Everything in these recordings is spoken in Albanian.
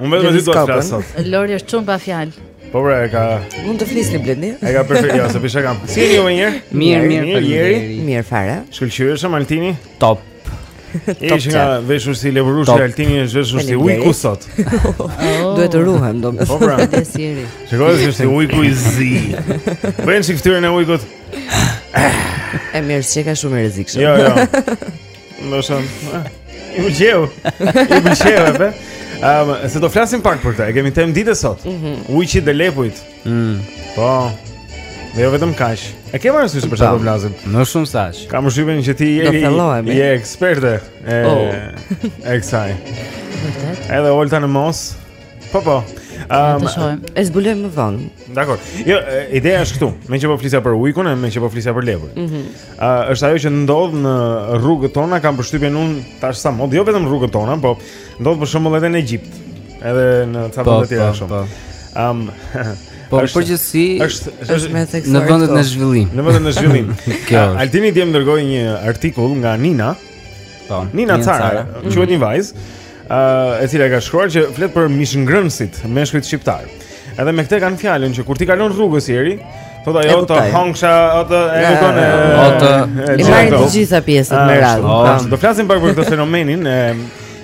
Unë vetëm si do të flas sot. Lori është shumë pa fjalë. Po pra, e ka Mund të flisni Blendi? E ka perfekt, ja, se pisha kam. Si jeni ju më njëherë? Mirë, mirë, mirë, mirë. Mirë fare. Shkëlqyeshëm Altini? Top. Top. Ishte nga veshur si lepurushi Altini është veshur si ujku sot. Oh. Duhet të ruhem domethënë. Po pra. Desiri. Shikoj se është ujku i zi. Bën si fytyrën e ujkut. E mirë, s'e ka shumë rrezikshëm. Jo, jo. Ndoshta. Ju jeu. Ju jeu apo? Ehm, um, se do flasim pak për këtë. E kemi temë dite sot. Mm -hmm. Ujqit dhe lepujt. Mm. Po. Dhe jo vetëm kaq. E ke parasysh për çfarë po flasim? Më shumë sa aq. Kam përshtypjen që ti je, je eksperte. E, oh. E kësaj. Edhe Olta në mos. Po po. Ëm, um, ehm, e zbulojmë më vonë. Dakor. Jo, ideja është këtu. Meqë po flisja për ujkun, meqë po flisja për lepurin. Ëh, mm -hmm. uh, është ajo që ndodh në rrugët tona, kam përshtypjen unë tash sa mot, jo vetëm rrugët tona, po ndodh për shembull edhe në Egjipt, edhe në ca vende po, të tjera po, shumë. Po. Ëm, um, Po është, përgjithësisht është më e theksuar në vendet në zhvillim. Në vendet në zhvillim. Kjo. Altini dje më dërgoi një artikull nga Nina. Po. Nina Cara, quhet një vajzë. uh, e cila ka shkruar që flet për mishngrënësit, meshkujt shqiptar. Edhe me këtë kanë fjalën që kur ti kalon rrugës Jeri, thotë ajo të hëngsha atë e kupton e atë e marrin të gjitha pjesët me radhë. Do flasim pak për këtë fenomenin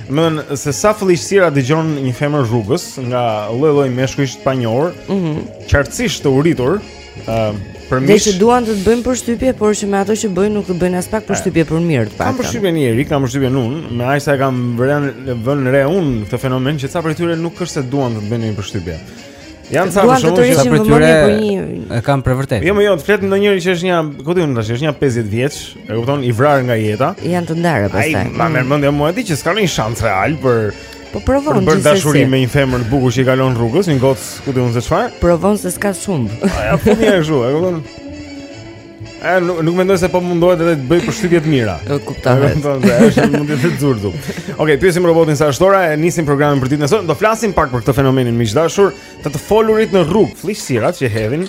domethënë, se sa fëlliqësira dëgjon një femër rrugës Nga lloj-lloj meshkujsh të panjohur mm -hmm. Qartësisht të uritur Ëm, për mish. Dhe që duan të të bëjnë përshtypje, por që me ato që bëjnë nuk të bëjnë aspak përshtypje për mirë, të paktën. Kam përshtypjen Jeri, kam përshtypjen unë, me aq sa e kam vënë vënë re unë këtë fenomen që ca prej tyre nuk është se duan të të bëjnë një përshtypje. Janë sa për shaka, ca prej tyre e kanë për vërtet. Jo, jo, të flet ndonjëri që është një, ku di unë tash, është një 50 vjeç, e kupton, i vrarë nga jeta. Janë të ndarë pastaj. Ai, ma merr mendja mua di që s'ka një shans real për Po provon gjithsesi. Për të bërë dashuri me një femër të bukur që i kalon rrugës, një gocë, ku di unë se çfarë? Provon se s'ka ç'humb. Ia fut një ashtu, e kupton? A nuk, nuk mendoj se po mundohet edhe të bëjë përshtypje të mira. E kuptoj. Do të thonë, është mund të jetë zurdu. Okej, okay, pyesim robotin sa është ora, e nisim programin për ditën e sotme. Do flasim pak për këtë fenomenin miq të dashur, të të folurit në rrugë, flliqësirat që hedhin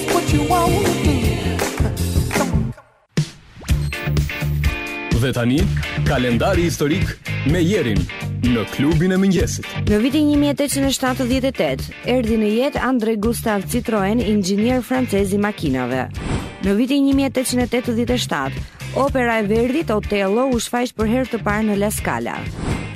Dhe tani, kalendari historik me Jerin në klubin e mëngjesit. Në vitin 1878, erdhi në jetë André Gustave Citroën, inxhinier francez i makinave. Në vitin 1887, opera e Verdit Otello u shfaq për herë të parë në La Scala.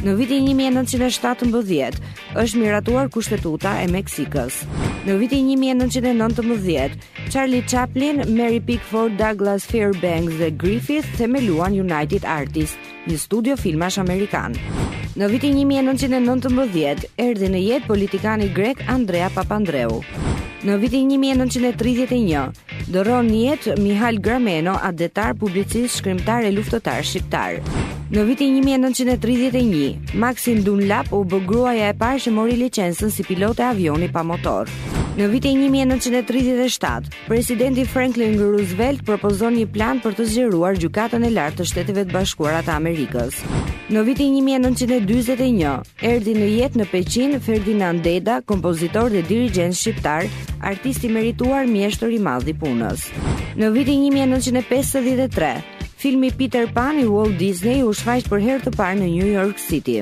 Në vitin 1917, është miratuar kushtetuta e Meksikës. Në vitin 1919, Charlie Chaplin, Mary Pickford, Douglas Fairbanks dhe Griffith themeluan United Artists, një studio filmash amerikan. Në vitin 1919, erdhi në jetë politikani grek Andrea Papandreou. Në vitin 1931, ndërron jetë Mihal Grameno, atdhetar, publicist, shkrimtar e luftëtar shqiptar. Në vitin 1931, Maxine Dunlap u bë gruaja e parë që mori licencën si pilote avioni pa motor. Në vitin 1937, presidenti Franklin Roosevelt propozon një plan për të zgjeruar Gjykatën e Lartë të Shteteve të Bashkuara të Amerikës. Në vitin 1941, Erdhi në jetë në Peqin Ferdinand Deda, kompozitor dhe dirigjent shqiptar, artist i merituar, mjeshtër i madh i punës. Në vitin 1953, filmi Peter Pan i Walt Disney u shfaq për herë të parë në New York City.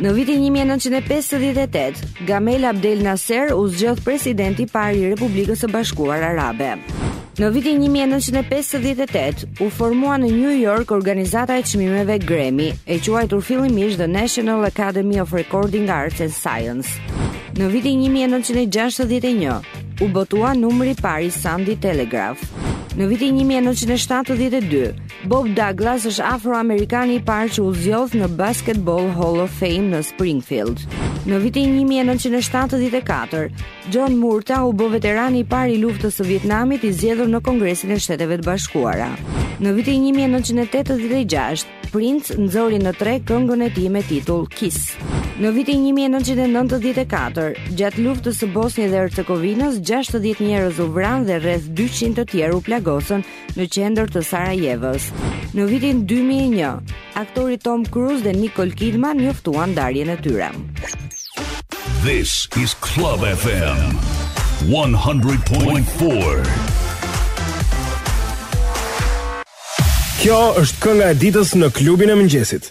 Në vitin 1958, Gamal Abdel Nasser u zgjodh president i parë i Republikës së Bashkuar Arabe. Në vitin 1958 u formua në New York organizata e çmimeve Grammy, e quajtur fillimisht The National Academy of Recording Arts and Sciences. Në vitin 1961 u botua numri i parë i Sunday Telegraph. Në vitin 1972, Bob Douglas është afroamerikani i parë që u zgjodh në Basketball Hall of Fame në Springfield. Në vitin 1974, John Murtha u bë veterani i parë i luftës së Vietnamit i zgjedhur në Kongresin e Shteteve të Bashkuara. Në vitin 1986, Prince nxori në treg këngën e tij me titull Kiss. Në vitin 1994, gjatë luftës së Bosnjës dhe Hercegovinës, 60 njerëz u vranë dhe rreth 200 të tjerë u plagosën në qendër të Sarajevës. Në vitin 2001, aktorët Tom Cruise dhe Nicole Kidman njoftuan ndarjen e tyre. This is Club FM 100.4. Kjo është kënga e ditës në klubin e mëngjesit.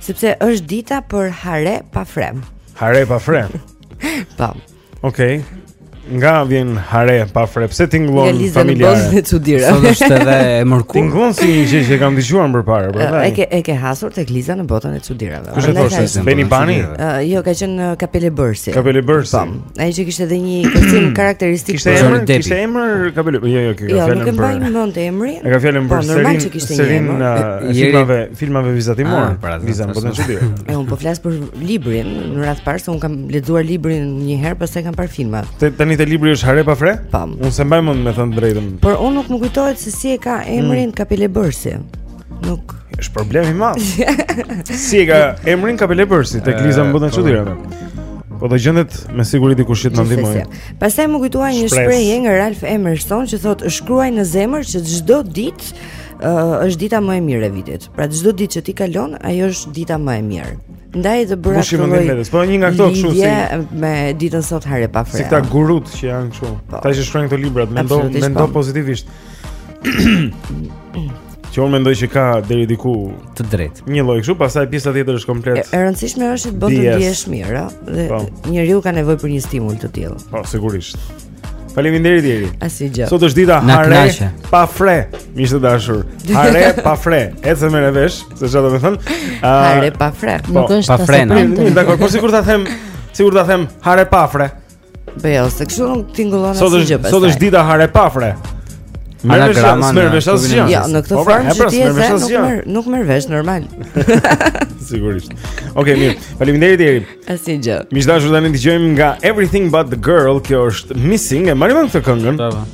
Sepse është dita për hare pa fre. Hare pa fre. Po. Okej. Okay. Nga vjen hare pa fre? Pse tingëllon familjare? Nga çudira. Sot është edhe e mërkurë. Tingëllon si një gjë që kam dëgjuar më parë, prandaj. E ke e ke hasur tek Liza në botën e çudirave. Kush e thoshte? Beni Bani? Jo, ka qenë Kapelebërësi. Kapelebërësi. Ai që kishte dhe një kërcim karakteristik kishte për emrin, kishte emër kapele. Jo, jo, jo, kishte jo, fjalën për. Jo, nuk e mbaj mend emrin. E ka fjalën po, për serinë, serinë e filmave, filmave vizatimorë, ah, pra, Liza në botën e çudi. E unë po flas për librin, në radhë të parë se unë kam lexuar librin një herë, pastaj kam parë filmat. Te tani te libri është Hare pa fre? Po. Unë s'e mbaj mend me thënë të drejtën. Por unë nuk më kujtohet se si e ka emrin mm. Kapelebërësi. Nuk. Është problem i madh. si e ka emrin Kapelebërësi tek Liza në botën e çudirave. Po do gjendet me siguri dikush që të na ndihmojë. Pastaj më kujtua një shprehje nga Ralph Emerson që thotë shkruaj në zemër që çdo ditë uh, është dita më e mirë e vitit. Pra çdo ditë që ti kalon, ajo është dita më e mirë. Ndaj të bëra këtë lloj. Po një nga këto kështu si me ditën sot hare pa fre. Si ata gurut që janë kështu. Po. Ata që shkruajnë këto librat, mendo mendo pozitivisht. Që unë mendoj që ka deri diku të drejtë. Një lloj kështu, pastaj pjesa tjetër është komplet. E rëndësishme është të bën të ndihesh mirë, ëh, dhe po. njeriu ka nevojë për një stimul të tillë. Po, sigurisht. Faleminderit Eri. Asgjë. Sot është dita hare pa fre, miq të dashur. Hare pa fre. Ec e merre vesh, se çfarë do të thotë? Hare pa fre. Po, Nuk është pa fre. Dakor, po sikur ta them, sikur ta them hare pa fre. Po jo, se kështu nuk tingëllon asgjë. Sot është sot është dita hare pa fre. Anagrama nuk merr vesh asgjë. Jo, në këtë po, pra, formë që pra, ti e the nuk merr nuk merr vesh normal. Sigurisht. Okej, mirë. Faleminderit Eri. Asnjë gjë. Miq të dashur tani dëgjojmë nga Everything But The Girl, kjo është Missing e marrim këtë këngën.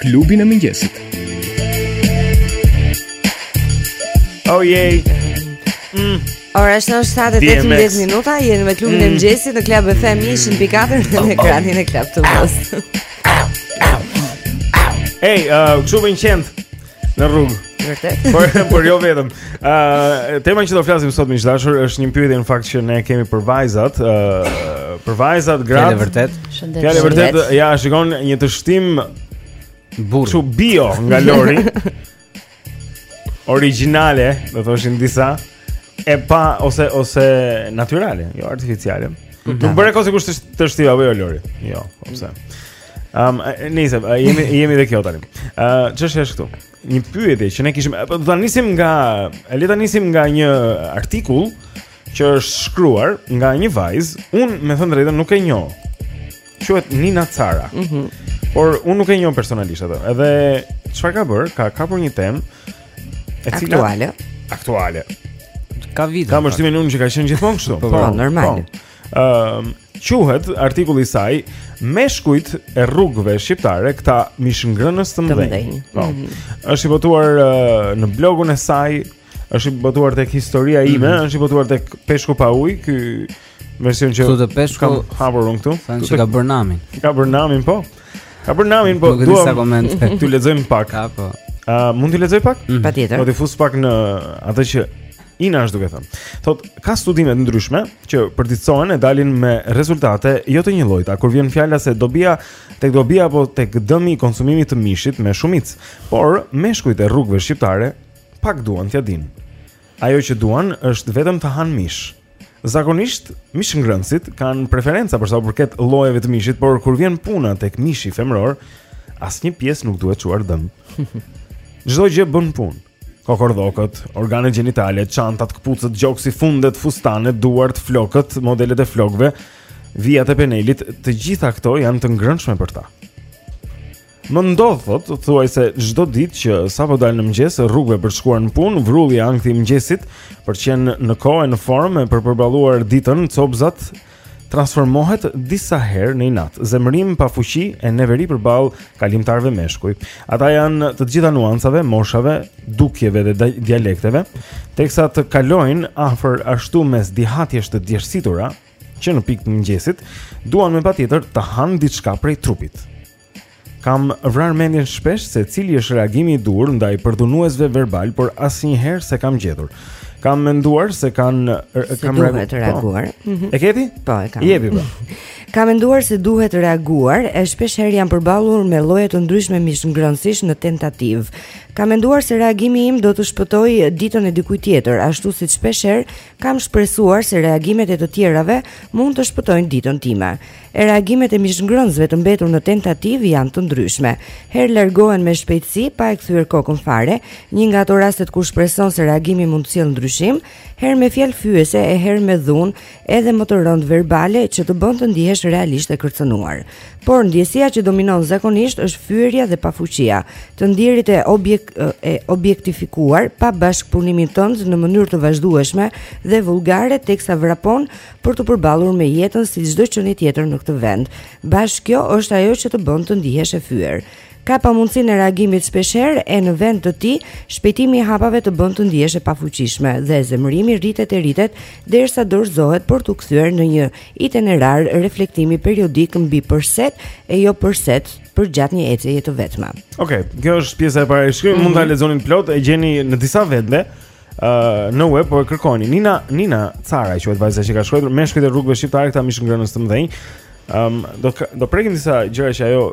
Klubin e mëngjesit. Oh yay. Mm. Ora është 7:18 minuta, jemi me klubin mm. e mëngjesit në Club FM 100.4 dhe në oh, oh. ekranin e Club TV-së. Hey, uh, kështu me qentë. Në rrugë. Vërtet. Por por jo vetëm. Ë uh, tema që do flasim sot miq të dashur është një pyetje në fakt që ne kemi për vajzat, ë uh, për vajzat gratë. Fjalë vërtet. Shëndet. Fjalë vërtet. Ja, shikon një teshtimë burri. Studio nga Lori. Originale, do thoshin disa e pa ose ose natyrale, jo artificiale. Nuk bëra kot sikur teshtiva apo jo Lori. Jo, po pse? Ëm, um, nice, uh, jemi jemi edhe kjo tani. Ë, uh, çështja është këtu? Një pyetje që ne kishim, do ta nisim nga, le ta nisim nga një artikull që është shkruar nga një vajzë, unë me thënë të drejtën nuk e njoh. Quhet Nina Cara. Mhm. Mm Por unë nuk e njoh personalisht atë. Edhe çfarë ka bërë? Ka kapur një temë e cila aktuale. Aktuale. Ka vite. Kam përshtypjen unë që ka qenë gjithmonë kështu. Po, po, po normal. Po. Ëm, po. uh, Quhet artikulli i saj Meshkujt e rrugëve shqiptare, këta mishngrënës të mëdhenj. Po. Mm -hmm. Është i botuar uh, në blogun e saj, është i botuar tek historia ime, mm -hmm. është i botuar tek Peshku pa ujë, ky version që Këtu te peshku kam hapur unë këtu. Sa që ka bërë namin. Ka bërë namin po. Ka bërë namin po. Duam disa komente. T'ju lexojmë pak. Ka po. A uh, mund të lexoj pak? Mm -hmm. Patjetër. Po të fus pak në atë që Ina është duke thënë. Thotë, ka studime të ndryshme që përditësohen e dalin me rezultate jo të njëllojta, kur vjen fjala se dobia, tek dobija apo tek dëmi i konsumimit të mishit me shumicë, por meshkujt e rrugëve shqiptare, pak duan t'ia dinë. Ajo që duan është vetëm të hanë mish. Zakonisht, mishngrënësit kanë preferenca për sa u përket llojeve të mishit, por kur vjen puna tek mishi femror, asnjë pjesë nuk duhet çuar dëm. Çdo gjë bën punë. kokërdhokët, organet gjenitale, çantat, këpucët, gjoksi, fundet, fustanet, duart, flokët, modelet e flokëve, vijat e penelit, të gjitha këto janë të ngrënshme për ta. Më ndodh thotë, thuajse çdo ditë që sapo dal në mëngjes rrugëve për të shkuar në punë, vrulli e ankthi i mëngjesit për të qenë në kohë e në formë për të përballuar ditën, copëzat, transformohet disa herë në inat, zemërim pafuqi e neveri përballë kalimtarëve meshkuj. Ata janë të gjitha nuancave, moshave, dukjeve dhe dialekteve, teksa të kalojnë afër ashtu mes dihatjesh të djersitura që në pikë të mëngjesit duan me patjetër të hanë diçka prej trupit. Kam vrarë mendjen shpesh se cili është reagimi i duhur ndaj përdhunuesve verbalë, por asnjëherë s'e kam gjetur. Kam menduar se kanë se kam duhet po. reaguar. Po. Mm -hmm. E ke ti? Po, e kam. Jepi po. Kam menduar se duhet reaguar, e shpeshherë jam përballur me lloje të ndryshme mishngrënësish në tentativë. Kam menduar se reagimi im do të shpëtojë ditën e dikujt tjetër, ashtu siç shpeshherë kam shpresuar se reagimet e të tjerave mund të shpëtojnë ditën time. e reagimet e mishngrënësve të mbetur në tentativë janë të ndryshme. Herë largohen me shpejtësi pa e kthyer kokën fare, një nga ato rastet kur shpreson se reagimi mund të sjellë ndryshim, herë me fjalë fyese e herë me dhunë, edhe më të rëndë verbale që të bën të ndihesh realisht e kërcënuar. Por ndjesia që dominon zakonisht është fyerja dhe pafuqia, të ndierit e objek e objektifikuar pa bashkëpunimin tënd në mënyrë të vazhdueshme dhe vulgare teksa vrapon për t'u përballur me jetën si çdo qenie tjetër në këtë vend. Bash kjo është ajo që të bën të ndihesh e fyer. Kjo pamundësinë e reagimit shpeshherë e në vend të tij, shpejtimi i hapave të bën të ndihesh e pafuqishme dhe zemërimi rritet e rritet derisa dorëzohet për t'u kthyer në një itinerar reflektimi periodik mbi pse-të e jo pse-të përgjatë një ecjeje të vetme. Oke, okay, kjo është pjesa e parë e shkrimit, mm -hmm. mund ta mhm. lexoni të plotë e gjeni në disa vende, Uh, në web po e kërkoni Nina, Nina Cara quhet vajza që e ka shkruajtur Meshkujt e rrugëve shqiptare këta mishngrënës të mëdhenj um, do, do prekim disa gjëra që ajo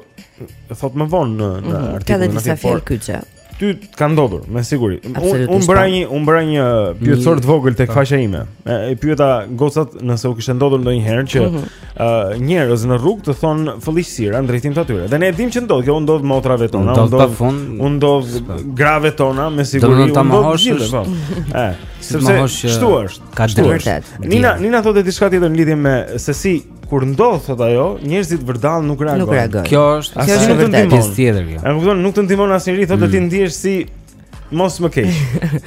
thotë më vonë në, në mm -hmm. artikullin Ka dhe disa fjalë kyçe Ty ka ndodhur, me siguri Unë unë bëra një, unë bëra një pyetësor të vogël tek faqja ime E, e pyeta gocat nëse u kishte ndodhur ndonjëherë që mm -hmm. Uh, njerëz në rrugë të thonë fëlliqësira në drejtim të atyre. Dhe ne e dimë që ndodh, kjo u ndodh motrave tona, u ndodh u ndodh grave tona me siguri, u ndodh gjithë. Po. Ëh, sepse kështu është? Ka të drejtë. Nina, Nina thotë diçka tjetër në lidhje me se si kur ndodh thotë ajo, njerëzit vërdall nuk reagojnë. Nuk reagojnë. Kjo është, kjo është vërtet pjesë tjetër kjo. E kupton, nuk të ndihmon asnjëri, thotë ti mm. ndihesh si Mos më keq.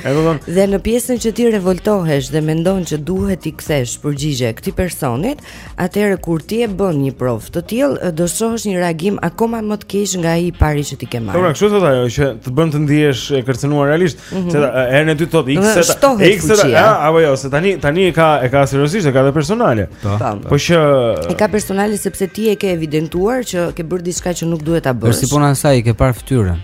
E kupton? Dhe në pjesën që ti revoltohesh dhe mendon që duhet t'i kthesh përgjigje këtij personit, atëherë kur ti e bën një provë të tillë, do shohësh një reagim akoma më të keq nga ai i pari që ti ke marrë. Por kështu thotë ajo që të bën të ndihesh e kërcënuar realisht, mm -hmm. se herën e dytë thotë x se x se ja, apo jo, se tani tani e ka e ka seriozisht, e ka dhe personale. Po. Po. po që e ka personale sepse ti e ke evidentuar që ke bërë diçka që nuk duhet ta bësh. Por si puna se i ke parë fytyrën?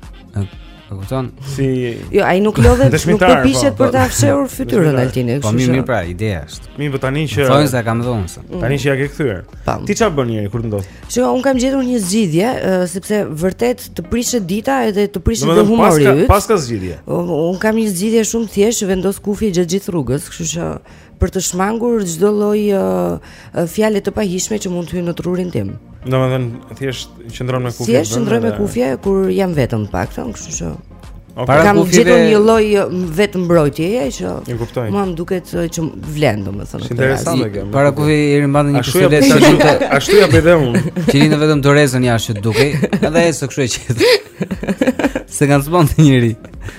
E kupton? Si Jo, ai nuk lodhet, nuk Dëshmitar, po, përpiqet po. për ta fshehur fytyrën Dëshmitar. Altini, Po kështu mirë, që. mirë pra, ideja është. Mi po tani që Thonë se e kam dhënë se. tani që ia ke kthyer. Pam. Ti çfarë bën njeri kur të ndodh? Shiko, un kam gjetur një zgjidhje, ë, sepse vërtet të prishet dita edhe të prishet dhe Domethënë humori paska yt. paska zgjidhje. Un kam një zgjidhje shumë të thjeshtë vendos kufje gjatë gjithë rrugës, kështu që për të shmangur çdo lloj uh, fjale të pahijshme që mund të hyjnë në trurin tim. Domethënë thjesht qëndron me kufje. Thjesht qëndroj me kufje kur jam vetëm pak, thon, kështu që. Okay. Para kam kufjeve... gjetur një lloj vetëmbrojtjeje që e kuptoj. Mua më duket që vlen domethënë. Është interesante kjo. Para kufje i ri mbani një kështu letë ashtu të ashtu ia bëj unë. Të linin vetëm dorezën jashtë dukej, edhe ai s'e kështu e qetë. Se kanë s'bën njeri.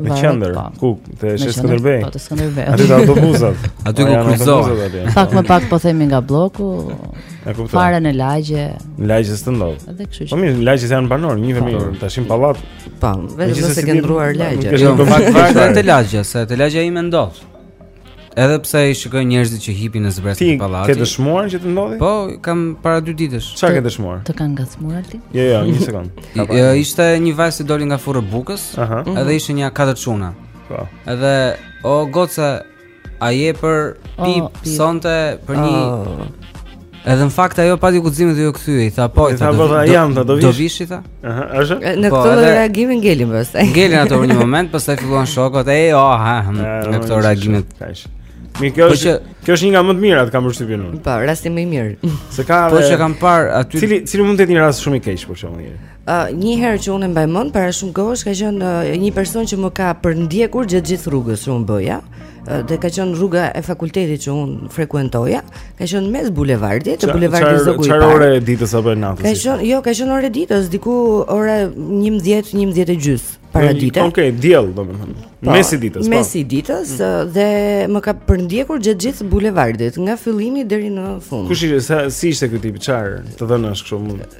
Në qendër, ku te sheshi Skënderbej? Po te Skënderbej. Aty ka autobusat. Aty ku kryqëzohet. Pak më pak po themi nga blloku. E kuptoj. Fare në lagje. Në lagje s'të ndodh. Edhe kështu. Po mirë, lagje janë banorë, njihemi po. bashkim pallat. Po, vetëm se ke ndërruar lagje. Jo, pak fare te lagja, se te lagja ime ndodh. Edhe pse i shikoj njerëzit që hipin e zbresin te pallati. Ti ke dëshmuar që të ndodhi? Po, kam para dy ditësh. Çfarë ke dëshmuar? Të kanë ngacmuar Altin? Jo, jo, një sekond. Jo, ishte një vajzë që doli nga furra e bukës, Aha. Mhm. edhe ishte nja katër çuna. Po. Edhe o goca a je për pip, oh, pip. sonte për një oh. Edhe në fakt ajo pati guximin dhe iu kthye, i tha po, i tha po, do, jam, do, do, do vish, i tha. Aha, është? Në po, këtë reagim ngelën pastaj. Ngelën ato për një moment, pastaj filluan shokët, e jo, ha, hm, në këtë reagim të kaq. Mi kjo po është kjo është një nga më të mirat kam përshtypjen unë. Po, rasti më i mirë. Se ka Po që kam parë aty. Cili cili mund të jetë një rast shumë i keq për shembull e Uh, një herë që unë e mbaj mend para shumë kohësh ka qenë uh, një person që më ka përndjekur gjatë gjithë rrugës që unë bëja. Uh, dhe ka qenë rruga e fakultetit që unë frekuentoja, ka qenë mes bulevardit, te bulevardi Zogu i Parë. Çfarë ore e ditës apo e natës? Ka qenë, jo, ka qenë orë e ditës, diku ora 11, 11 e gjysmë paradite. Okej, okay, diell domethënë. Po, mes i ditës, po. Mes i ditës mm. dhe më ka përndjekur gjatë gjithë bulevardit, nga fillimi deri në fund. Kush ishte, si ishte ky tip, çfarë? Të dhënash kështu mund.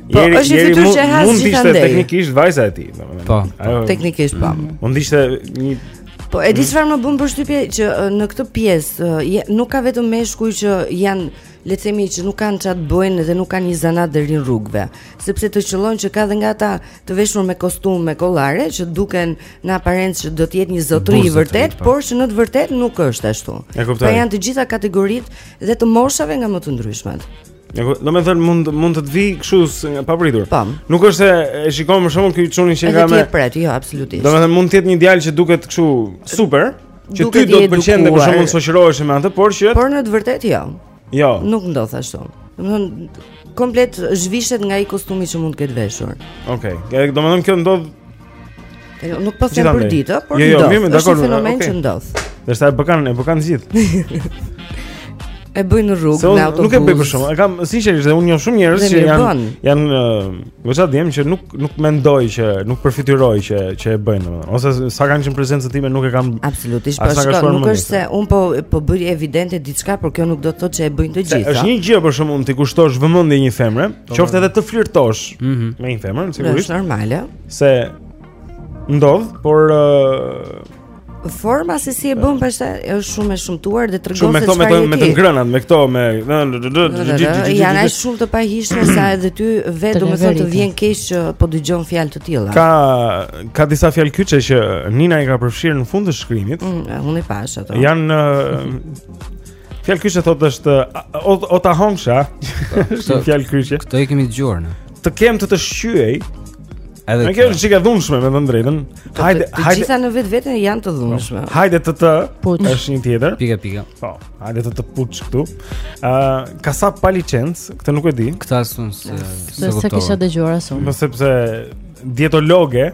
Po, jeri, është një fytyrë që has gjithandej. Mund të ishte teknikisht vajza e tij, domethënë. Po, po. teknikisht po. Mm. Mund të ishte një Po e di çfarë më bën përshtypje që në këtë pjesë nuk ka vetëm meshkuj që janë le të themi që nuk kanë ça të bëjnë dhe nuk kanë një zanat dhe rrinë rrugëve, sepse të qëllon që ka dhe nga ata të veshur me kostum me kollare që duken në aparencë që do të jetë një zotëri i vërtetë, po. por që në të vërtetë nuk është ashtu. Pra janë të gjitha kategoritë dhe të moshave nga më të ndryshmet. Domethënë mund mund të të vijë kështu nga papritur. Tam. Po. Nuk është se e shikon më shumë ky çuni që ka me. S'e pret, jo, absolutisht. Domethënë mund të jetë një djalë që duket kështu super, që ty do të pëlqente për shembull të shoqëroheshe me atë, por që Por në të vërtetë jo. Jo. Nuk ndodh ashtu. Domethënë komplet zhvishet nga ai kostumi që mund të ketë veshur. Okej. Okay. Domethënë kjo ndodh Jo, nuk po them për ditë, por jo, jo, mirë, dakor. Është një fenomen okay. që ndodh. Derisa e bëkan, e bëkan gjithë. e bëjnë në rrugë so, me autobus. Nuk e bëj për shaka, e kam sinqerisht dhe unë njoh shumë njerëz që janë janë goxha uh, djem që nuk nuk mendoj që nuk përfytyroj që që e bëjnë domethënë. Ose sa kanë qenë në prezencën time nuk e kam Absolutisht, po shkon, nuk është se unë po po bëj evidente diçka, por kjo nuk do të thotë që e bëjnë të gjitha. Është një gjë për shembull t'i kushtosh vëmendje një femre, po, qoftë po. edhe të flirtosh mm -hmm. me një femër, sigurisht. Është normale. se ndodh, por uh, forma se si e bën pastaj është shumë e shëmtuar dhe tregon se çfarë është. Me të ngrënat, me këto me janë aq shumë të pahijshme sa edhe ty vetë domethënë të vjen keq që po dëgjon fjalë të tilla. Ka ka disa fjalë kyçe që Nina i ka përfshirë në fund të shkrimit. Mm, unë i pashë ato. Janë Fjalë kyçe thotë është o, o ta hëngsha. Fjalë kyçe. Këto i kemi dëgjuar ne. Të kem të të shqyej. Edhe kjo është çikë e dhunshme me thënë të drejtën. Hajde, hajde. Të gjitha në vetvete janë të dhunshme. Po, hajde të të. Është një tjetër. Pika pika. Po, hajde të të puth këtu. Ë, kasap pa licencë, këtë nuk e di. Këtë as unë s'e s'e kisha dëgjuar as unë. Po sepse dietologe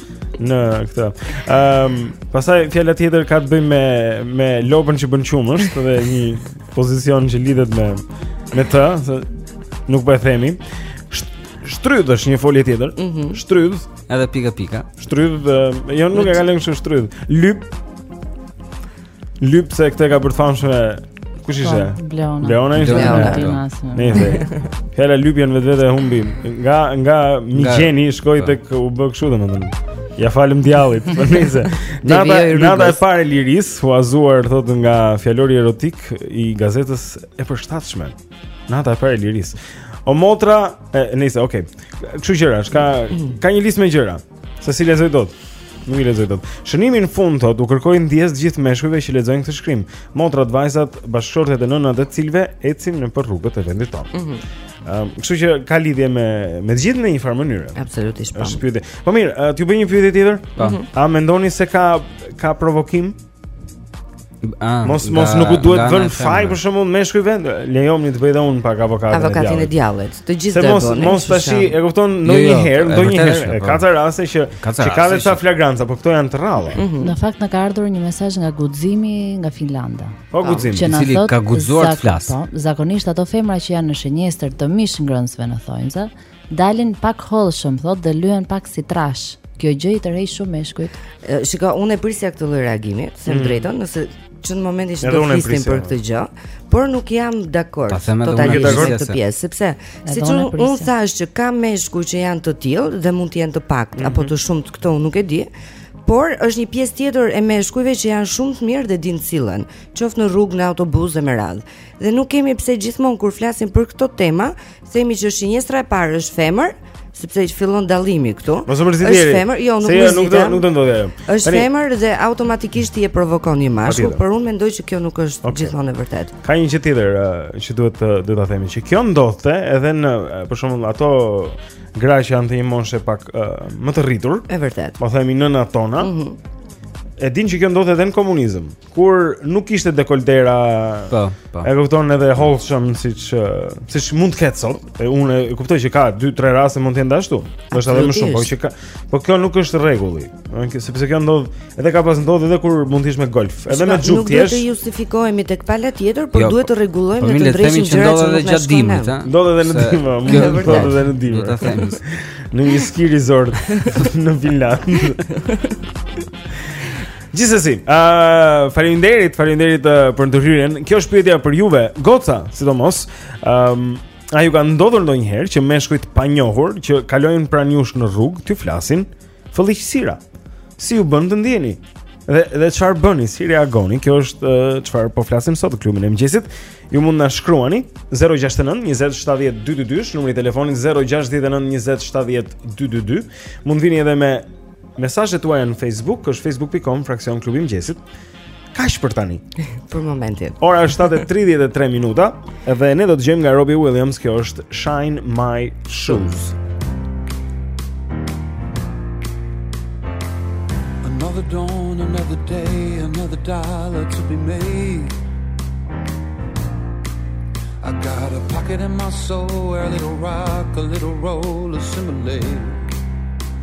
Në këtë. Ehm, um, pastaj fjala tjetër ka të bëjë me me lopën që bën qumësht dhe një pozicion që lidhet me me të, se nuk po e themi. Shtrydh është një folje tjetër. Mm -hmm. Shtrydh, edhe pika pika. Shtrydh, jo nuk e ka lënë kështu shtrydh. Lyp. Lyp se këtë ka bërë të famshme Kush ishte? Po, Bleona. Bleona ishte. Bleona. Nice. Hela lypjen vetvete e humbi. Nga nga migjeni shkoi po. tek u bë kështu domethënë. Ja falem djallit, po nice. Nata nata e parë liris, huazuar thot nga fjalori erotik i gazetës e përshtatshme. Nata e parë liris. O motra, nice, okay. Kështu gjëra, ka ka një listë me gjëra. Se s'i lexoj dot Nuk i lexoj dot Shënimi në fund thot U kërkoj ndjesë gjithë meshkujve që lexojnë këtë shkrim Motrat, vajzat, bashkëshortet e nënat e të cilëve ecin nëpër rrugët e vendit tonë mm -hmm. um, Kështu që ka lidhje me, me të gjithë në një farë mënyre Absolutisht pa Është pyetje Po mirë, uh, t'ju bëj një pyetje tjetër Pa po. mm -hmm. A mendoni se ka, ka provokim? Ah, mos mos nuk u duhet vënë faj për shembull meshkujve. Lejomëni të bëj dhe un pak avokatin e djallit. Avokatin e djallit. Të gjithë do të bëni. Mos mos tash e kupton jo, jo, ndonjëherë, ndonjëherë. Po. Ka ca raste që që ka vetë ca flagranca, por këto janë të rralla. Mhm. Në fakt na ka ardhur një mesazh nga guximi nga Finlanda. Po guximi, i cili ka guxuar të flas. Po, zakonisht ato femra që janë në shënjestër të mishngrënësve në thonjza, Dalin pak hollshëm, thotë dhe lyhen pak si trash. Kjo gjë i tërheq shumë meshkujt. Shiko, unë e prisja këtë lloj reagimi, të them mm. të drejtën, se që në momentin që do të flisnim për këtë gjë, por nuk jam dakord totalisht me këtë pjesë, sepse siç unë thashë që ka meshkuj që janë të tillë dhe mund të jenë të paktë mm -hmm. apo mhm. të shumtë këtë unë nuk e di, por është një pjesë tjetër e meshkujve që janë shumë të mirë dhe dinë të sillen, qoftë në rrugë, në autobus dhe me radhë. Dhe nuk kemi pse gjithmonë kur flasim për këto tema, themi që shënjestra e parë është femër, sepse fillon dallimi këtu. Mos e përzini. Është femër, jo, nuk është. Nuk do nuk do ndodhë ajo. Është femër dhe automatikisht e provokon një mashkull, por unë mendoj që kjo nuk është okay. gjithmonë e vërtetë. Ka një gjë tjetër që duhet të duhet ta themi, që kjo ndodhte edhe në për shembull ato gra që janë të një moshe pak uh, më të rritur. E vërtetë. Po themi nëna tona. Mm -hmm. E din që kjo ndodhte edhe në komunizëm. kur nuk kishte dekoltera. Po, po. E kupton edhe hollshëm siç siç mund të ketë sot. E unë e kuptoj që ka 2-3 raste mund të jenë ashtu. Është edhe më shumë, po që ka. Po kjo nuk është rregulli. Sepse kjo ndodh edhe ka pas ndodhur edhe kur mund të jesh me golf, edhe me xhup të jesh. Nuk duhet të justifikohemi tek pala tjetër, por jo, duhet të rregullojmë po, të drejtën që ndodh edhe gjatë dimrit, ha. Ndodh edhe në dimër, mund të ndodh edhe në dimër. Do ta them. Në një ski resort në Finland. Gjithsesi, ë uh, faleminderit, faleminderit uh, për ndërhyrjen. Kjo është pyetja për juve, goca, sidomos. Ëm um, A ju ka ndodhur ndonjëherë që meshkuj të panjohur që kalojnë pranë jush në rrugë, t'ju flasin fëlliqësira? Si ju bën të ndiheni? Dhe dhe çfarë bëni? Si reagoni? Kjo është çfarë po flasim sot në klubin e mëngjesit. Ju mund na shkruani 069 20 70 222, numri i telefonit 069 20 70 222. Mund vini edhe me Mesazhet tuaja në Facebook, është facebook.com fraksion Klubi i Mëngjesit. Kaq për tani. për momentin. Ora është 7:33 minuta dhe ne do të dëgjojmë nga Robbie Williams, kjo është Shine My Shoes. Another dawn, another day, another dollar to be made. I got a pocket in my soul where a little rock, a little roll assimilate.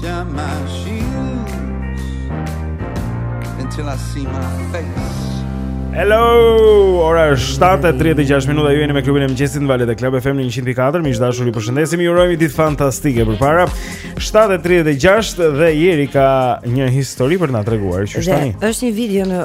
Down my shoes Until I see my face Hello, ora është 7:36 minuta. Ju jeni me klubin e mëngjesit në valët e Club FM 100.4. Miq të dashur, ju përshëndesim. Ju urojmë ditë fantastike përpara. 7:36 dhe Jeri ka një histori për të na treguar, që tani. Është një video në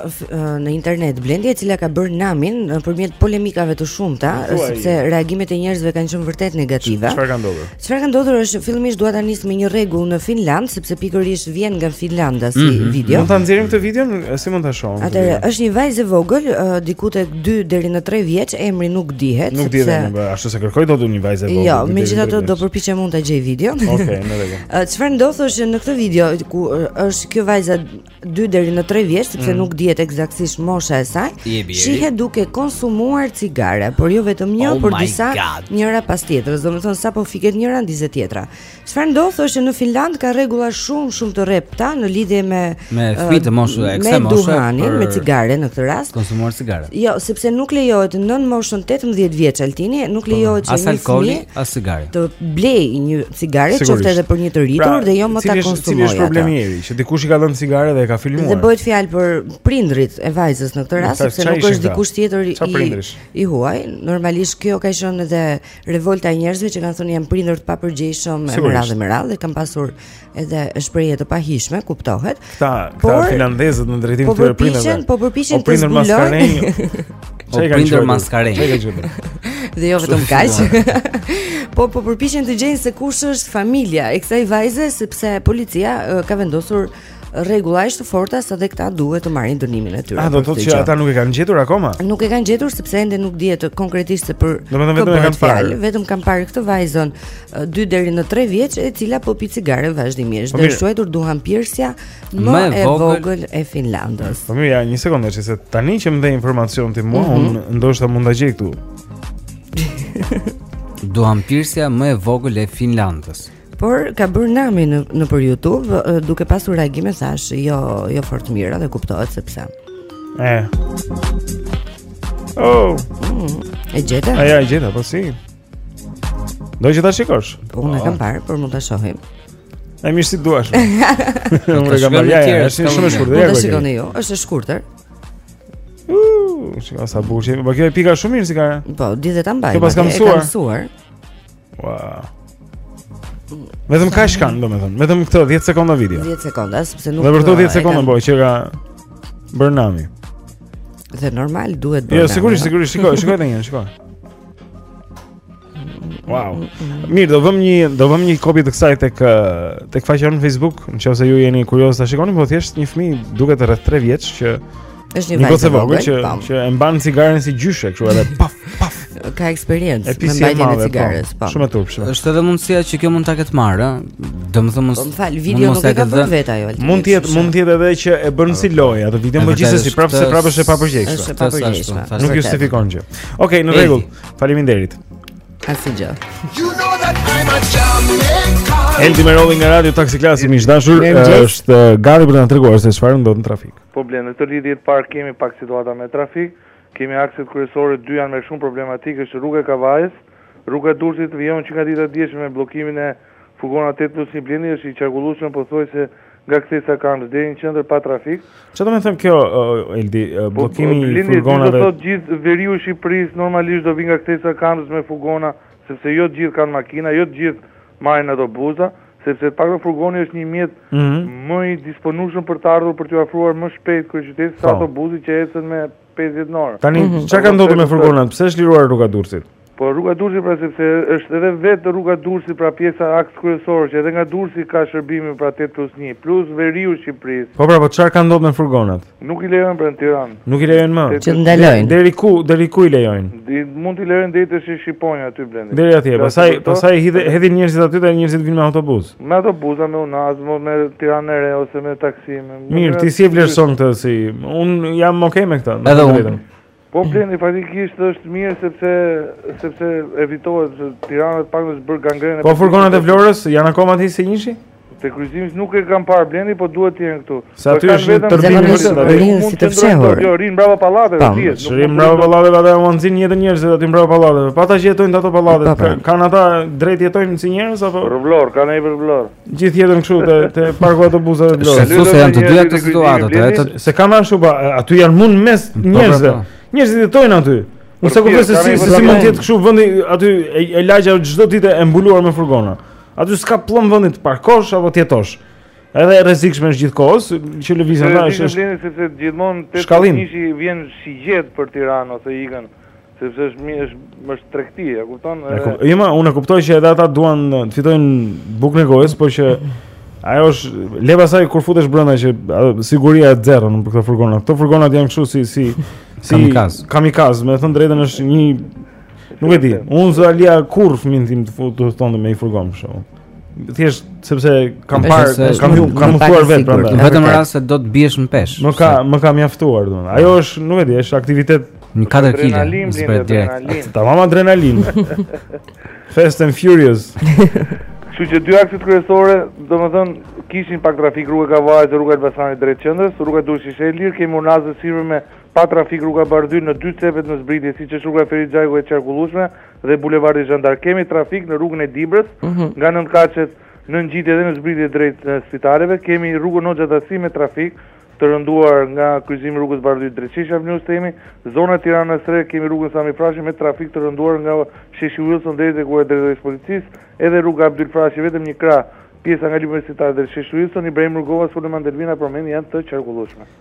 në internet Blendi e cila ka bërë namin nëpërmjet polemikave të shumta, sepse reagimet e njerëzve kanë qenë vërtet negative. Çfarë ka ndodhur? Çfarë ka ndodhur është që fillimisht dua ta nis me një rregull në Finlandë, sepse pikërisht vjen nga Finlanda si mm -hmm. video. Mund ta nxjerrim këtë video, si mund ta shohim? Atëherë, është një vajzë e vogël, uh, diku tek 2 deri në 3 vjeç, emri nuk dihet, nuk sepse Nuk dihet, po, ashtu s'e kërkoj dot një vajzë e vogël. Jo, megjithatë do përpiqem mund ta gjej videon. Okej, okay, në rregull. Çfarë uh, ndodh është në këtë video ku uh, është kjo vajza 2 deri në 3 vjeç, sepse mm. nuk dihet eksaktësisht mosha e saj, shihet duke konsumuar cigare, por jo vetëm një, oh por disa God. njëra pas tjetrës. Domethënë sapo fiket njëra ndizet tjetra. Çfarë ndodh është që në Finlandë ka rregulla shumë shumë të rrepta në lidhje me me fëmijë të moshës e kësaj moshe, me duhanin, me cigare në këtë rast. Konsumuar cigare. Jo, sepse nuk lejohet nën moshën 18 vjeç Altin, nuk po, lejohet që një fëmijë as cigare. Të blejë një cigare qoftë edhe për një të rritur pra, dhe jo më ta konsumojë. Cili është problemi, Jeri? Që dikush i ka dhënë cigare dhe e ka filmuar. Dhe bëhet fjalë për prindërit e vajzës në këtë rast, sepse nuk është dikush tjetër i i huaj. Normalisht kjo ka qenë edhe revolta e njerëzve që kanë thënë janë prindër të papërgjegjshëm e me radhë, me radhë dhe kanë pasur edhe shprehje të pahijshme, kuptohet. Këta, këta finlandezët në drejtim të prindërve. Po përpiqen, po përpiqen të zbulojnë. Po prindër maskarenj. Çfarë kanë qenë? Dhe jo vetëm kaq. Po po përpiqen të gjejnë se kush është familja e kësaj vajze sepse policia ka vendosur rregulla aq të forta sa dhe këta duhet të marrin dënimin e tyre. A do të thotë që ata nuk e kanë gjetur akoma? Nuk e kanë gjetur sepse ende nuk dihet konkretisht se për. Domethënë vetëm e kanë parë. Vetëm kanë parë këtë vajzën 2 deri në 3 vjeç e cila po pi cigare vazhdimisht. Po dhe është quajtur duhanpirësja më, më e vogël, vogël e Finlandës. Po mirë, ja një sekondë, se tani që më dhe informacion ti mua, mm -hmm. unë ndoshta mund ta gjej këtu. Duhanpirësja më e vogël e Finlandës. Por ka bërë namin nëpër YouTube duke pasur reagime thashë, jo jo fort të mira dhe kuptohet se pse. E. Oh. Mm, e gjeta? A, ja e gjeta, po si. Do ta shikosh. Unë e kam parë, por mund ta shohim. Ah mirë si duash. Unë e kam parë, ja, është shumë e shkurtër. Do shikoni ju, është e shkurtër. Shikoj sa bukur jemi. Po kjo e pika shumë mirë si ka. Po, ditë ta mbaj. Kjo pas kam mësuar. Wow. Vetëm kaq kanë, domethënë, vetëm këto 10 sekonda video. 10 sekonda, sepse nuk. Dhe për këto 10 sekonda po që është bërë nami. Dhe normal duhet bërë. Jo, sigurisht, sigurisht, shikoj, shikoj tani, shikoj. Wow. Mirë, do vëm një do vëm një kopje të kësaj tek tek faqja në Facebook, nëse ju jeni kurioz ta shikoni, po thjesht një fëmijë duket rreth 3 vjeç që është një vajzë e vogël që po. që e mban cigaren si gjyshe, kështu edhe paf paf. Ka eksperiencë me mbajtjen e po. cigares, po. Shumë e turpshme. Është edhe mundësia që kjo mund ta ketë marrë, ëh. Domethënë mos. Po më fal, video nuk e ka bërë vetë ajo. Mund të jetë, mund të jetë edhe që e bën si lojë atë videon, por gjithsesi prapë se prapë është e papërgjegjshme. Është e papërgjegjshme. Nuk justifikon gjë. Okej, në rregull. Faleminderit. Asgjë. You know that I'm a champion. Eldi Merolli nga Radio Taxi Class i miq të dashur është uh, gati për të na treguar se çfarë ndodh në trafik. Po Blendi, në këtë lidhje të parë kemi pak situata me trafik. Kemi akset kryesore, dy janë më shumë problematikë, është rruga e Kavajës, rruga e Durrësit, vijon që nga dita e djeshme me bllokimin e furgonave tetë plus një, Blendi, është i qarkullueshëm pothuajse nga kthesa Kamës deri në qendër pa trafik. Çfarë do të thotë kjo Eldi, po, bllokimi i furgonave? Blendi do të thotë gjithë veriu i Shqipërisë normalisht do vi nga kthesa Kamës me furgona, sepse jo të gjithë kanë makina, jo të gjithë marrin autobusa, sepse po furgoni është një mjet mm -hmm. më i disponueshëm për të ardhur për t'iu afruar më shpejt kryeqytetit sa po. autobusi që ecën me 50 në orë. Tani, mhm. çfarë ka ndodhur me furgonat? Pse është liruar rruga Durrësit? Po rruga Durrësit pra sepse është edhe vetë rruga Durrësit pra pjesa aks kryesor që edhe nga Durrësi ka shërbime pra 8 plus 1 plus veriu Shqipërisë. Po pra po çfarë ka ndodhur me furgonat? Nuk i lejojnë për në Tiranë. Nuk i lejojnë më. Që ndalojnë. Deri ku, deri ku i lejojnë? Di, mund t'i lejojnë deri te Shqiponja aty Blendi. Deri atje, pastaj pastaj i hedhin njerëzit aty dhe njerëzit vinë me autobus. Me autobusa me Unazë, me Tiranë të Re ose me taksi. Mirë, ti si e vlerëson këtë si? Unë jam okay me këtë, të drejtën. Po Blendi faktikisht është mirë sepse sepse evitohet se Tirana pak është bërë gangrenë. Po furgonat e Vlorës janë akoma aty te 21-shi? Te kryqëzimi nuk e kam parë Blendi, po duhet të jenë këtu. Sa aty është një tërbi se rrinë si të fshehur. Jo, rrinë prapa pallateve thjesht. Se rrinë prapa pallateve u kanë nxirë jetën njerëzve aty prapa pallateve. Po ata që jetojnë te ato pallate, kanë të drejtë të jetojnë si njerëz? Për Vlorë, kanë e për Vlorë. Gjithë jetën këtu te te parku autobusave të Vlorës. Sot janë të dyja këto situata, ato se kanë ashtu pa, aty janë mu në mes po, po, njerëzve. Po. Njerëzit jetojnë aty. Unë s'e kuptoj se si si mund të jetë kështu vendi aty e, e lagja çdo ditë e mbuluar me furgona. Aty s'ka pëllëmbë vendi të parkosh apo të jetosh. Edhe e rrezikshme është gjithkohës, që lëvizja është. Është gjithmonë te ishi vjen si gjet për Tiranë ose ikën. Sepse është mi është është tregti, e kupton? Edhe... Jo, ma, unë e kuptoj që edhe ata duan të fitojnë bukën e gojës, por që ajo është le pasaj kur futesh brenda që siguria është zero në për këto furgona. Këto furgona janë kështu si si si kamikaz. Kamikaz, me thënë të drejtën është një nuk e di. Unë s'do e lija kurrë fëmijën tim të futë domethënë me një furgon për shkakun. thjesht sepse kam parë kam u kam udhëtuar vetë prandaj vetëm në rast se do të biesh në peshë më ka më ka mjaftuar domethënë ajo është nuk e di është aktivitet në 4 kg sepse direkt tamam adrenalin fast and furious kështu që dy akset kryesore domethënë kishin pak trafik rruga Kavajës dhe rruga Elbasanit drejt qendrës rruga e Durrësit ishte e lirë kemi unazën sipër me pak trafik rruga Bardhyl në dy cepet në zbritje siç është rruga Ferit Xhajku e qarkullueshme dhe Bulevardi Zhan d'Ark. Kemi trafik në rrugën e Dibrës, nga nëntëkatëshet në ngjitje dhe në zbritje drejt spitaleve. Kemi rrugën Hoxha Tahsin me trafik të rënduar nga kryqëzimi i rrugës Bardhyl drejt Sheshit Avni Rustemi. Zona e Tiranës së Re kemi rrugën Sami Frashëri me trafik të rënduar nga Sheshi Wilson deri tek ura e drejtorisë së policisë. Edhe rruga Abdyl Frashëri vetëm një krah pjesa nga Libri Universitar drejt Sheshit Wilson, Ibrahim Rugova, Sulejman Delvina për momentin janë të qarkullueshme.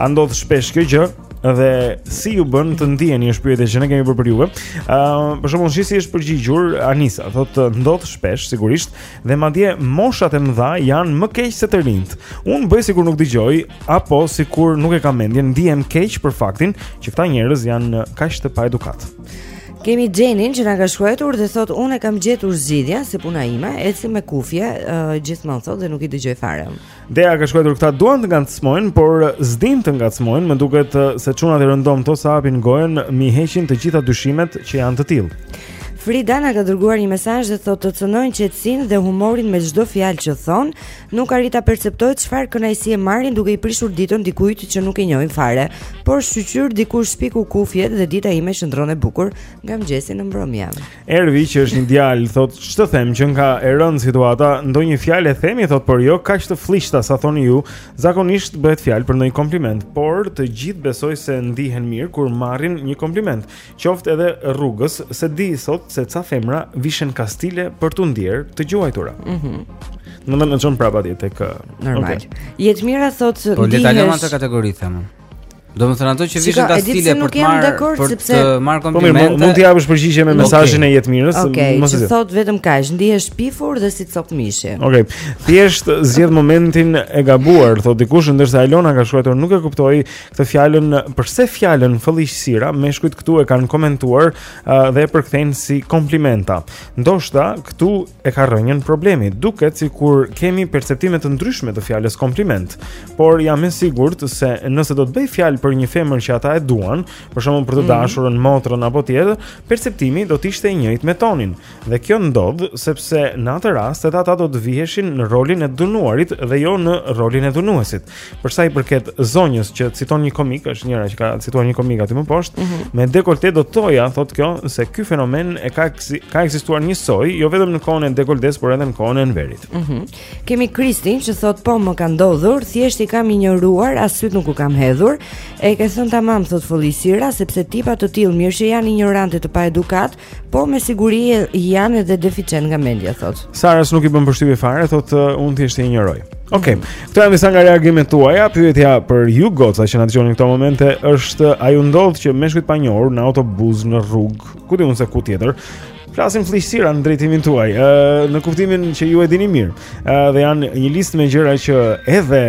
A ndodh shpesh kjo gjë? Dhe si ju bën të ndiheni është pyetja që ne kemi bërë për juve. Ëm, uh, për shembull, si është përgjigjur Anisa, thotë ndodh shpesh sigurisht dhe madje moshat e mëdha janë më keq se të rinjtë. Unë bëj sikur nuk dëgjoj apo sikur nuk e kam mendjen, ndihem keq për faktin që këta njerëz janë kaq të paedukatë. Kemi Jenin që na ka shkruar dhe thotë unë kam gjetur zgjidhjen se punën time, eci me kufje uh, gjithmonë thotë dhe nuk i dëgjoj fare. Dea ka shkruajtur këta duan të ngacmojnë, por s'dinë të ngacmojnë, më duket eh, se çunat e rëndomtë sa hapin gojën, m'i heqin të gjitha dyshimet që janë të tillë. Frida na ka dërguar një mesazh dhe thotë të cënojnë qetësinë dhe humorin me çdo fjalë që thonë, nuk arrij ta perceptoj çfarë kënaqësie marrin duke i prishur ditën dikujt që nuk e njohin fare, por shyqyr dikush shpiku kufjet dhe dita ime qëndron e bukur nga mëngjesi në mbrëmje. Ervi që është një djalë thotë, ç'të them qënka e rëndë situata, ndonjë fjalë e themi thotë, por jo kaq të fëlliqta sa thoni ju. Zakonisht bëhet fjalë për ndonjë kompliment, por të gjithë besoj se ndihen mirë kur marrin një kompliment. Qoftë edhe rrugës, s'e di thotë se ca femra vishen kastile për t'u ndier të gjuajtura. Mhm. Mm Në më në qënë prapa ti të kë Normal okay. Jetmira thotë Po le ta lëmë atë kategori themi Domethënë ato që vishen kastile për të marrë për sepse... të marrë komplimente. Po mirë, mund t'i japësh përgjigje me mesazhin e Jetmirës, mos e di. Okej, okay, thotë vetëm kaq, ndihesh e shpifur dhe si copë mishi. Okej. Okay. Thjesht zgjedh momentin e gabuar, thotë dikush ndërsa Elona ka shkruajtur, nuk e kuptoj këtë fjalën, përse fjalën fëlliqësira meshkujt këtu e kanë komentuar uh, dhe e përkthejnë si komplimente. Ndoshta këtu e ka rrënjën problemi. Duket sikur kemi perceptime të ndryshme të fjalës kompliment, por jam e sigurt se nëse do të bëhej fjalë për një femër që ata e duan, për shembull për të mhm. dashurën, mm -hmm. motrën apo tjetër, perceptimi do të ishte i njëjtë me tonin. Dhe kjo ndodh sepse në atë rast edhe ata do të viheshin në rolin e të dhunuarit dhe jo në rolin e dhunuesit. Për sa i përket zonjës që citon një komik, është njëra që ka cituar një komik aty më poshtë, mm -hmm. me dekolte do thoja, thotë kjo, se ky fenomen e ka ka ekzistuar njësoj, jo vetëm në kohën e dekoltesë, por edhe në kohën e Enverit. Mm -hmm. Kemi Kristin që thotë po më ka ndodhur, thjesht i kam injoruar, as sytë nuk u kam hedhur. E ke thënë tamam thotë Folisira, sepse tipa të tillë mirë që janë injorantë të paedukat, Po me siguri janë edhe deficientë nga mendja thotë. Sarës nuk i bën përshtypje fare, thotë uh, unë thjesht e injoroj. Okej. Okay. Mm. Këto janë disa nga reagimet tuaja. Pyetja për ju goca që na dëgjoni këto momente është a ju ndodh që meshkuj të panjohur në autobus në rrugë, ku di unë se ku tjetër, flasin fëlliqësira në drejtimin tuaj, ë uh, në kuptimin që ju e dini mirë. ë uh, dhe janë një listë me gjëra që edhe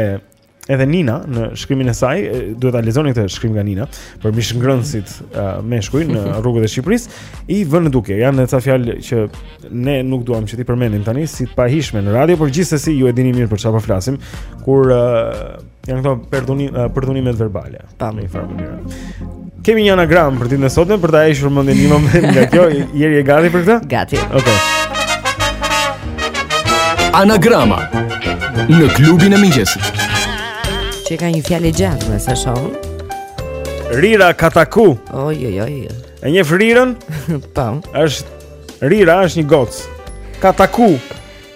edhe Nina në shkrimin e saj, duhet ta lexoni këtë shkrim nga Nina për mishngrënësit uh, meshkuj në rrugët e Shqipërisë, i vënë në dukje. Janë ca fjalë që ne nuk duam që t'i përmendim tani si të pahijshme në radio, por gjithsesi ju e dini mirë për çfarë po flasim, kur uh, janë këto përdhuni uh, përdhunimet verbale. Pa më fal mënyrë. Kemi një anagram për ditën e sotme për ta hequr mendjen një moment nga kjo, Jeri e gati për këtë? Gati. Okej. Okay. Anagrama në klubin e mëngjesit. Qenka një fjalë e gjatë, me sa shoh. Rira Kataku. Oj oj oj. E një Rirën? Po. Është Rira është një gocë. Kataku.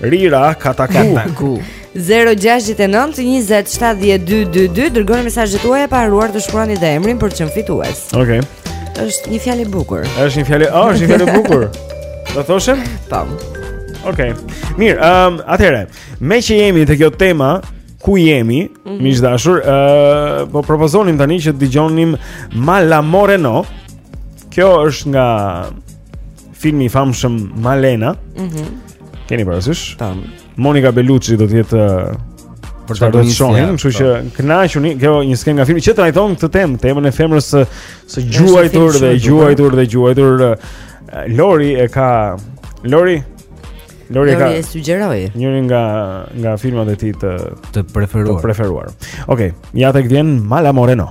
Rira Kataku. Kataku. 0-6-9-20-70-222 Dërgoni mesazhet tuaja pa harruar të shkruani dhe emrin për të qenë fitues Ok është një fjalë e bukur është një fjalë e, oh, është një fjalë e bukur Do thoshem? Tam Ok Mirë, um, atëherë Meqë jemi te kjo tema Ku jemi, mm -hmm. miq të dashur uh, Po propozonim tani që të dëgjonim Ma l'amore no Kjo është nga Filmi i famshëm Malena. Mhm. Mm Keni parasysh? Tam. Monica Bellucci do të jetë për të bërë shohin, kështu që po. kënaquni, kjo një skenë nga filmi që trajton këtë temë, temën e femrës së së gjuajtur dhe gjuajtur dhe gjuajtur. Lori e ka Lori Lori e ka Lori sugjeroi njërin nga nga filmat e tij të të preferuar. Të preferuar. Okej, okay, ja tek vjen Ma l'amore no.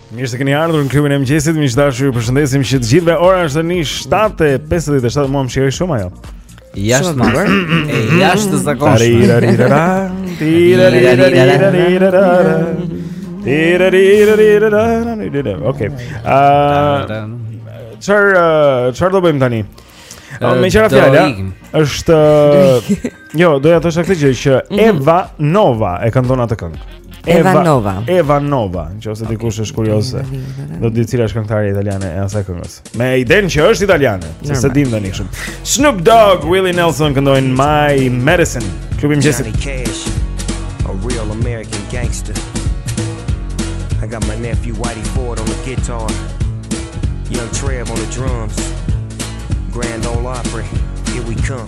Mirë se keni ardhur në klubin e mëngjesit, miq dashur, ju përshëndesim që të gjithëve. Ora është tani 7:57, mua më shijoi shumë ajo. Jashtë më bër. Jashtëzakonisht. Okej. Ah, çfar çfarë do bëjmë tani? Meqë ra fjala është Jo, doja të thosha këtë gjë që mm -hmm. Eva Nova e këndon atë këngë. Eva, Eva Nova. Eva Nova, nëse okay. dikush është kurioz se do të di cila është këngëtarja italiane e asaj këngës. Me idenë që është italiane, se s'e dim tani kështu. Snoop Dogg, Willie Nelson këndojnë My Medicine. Klubi i mëngjesit. A real American gangster. I got my nephew Whitey Ford on the guitar. Young Trev on the drums. Grand Ole Opry, here we come.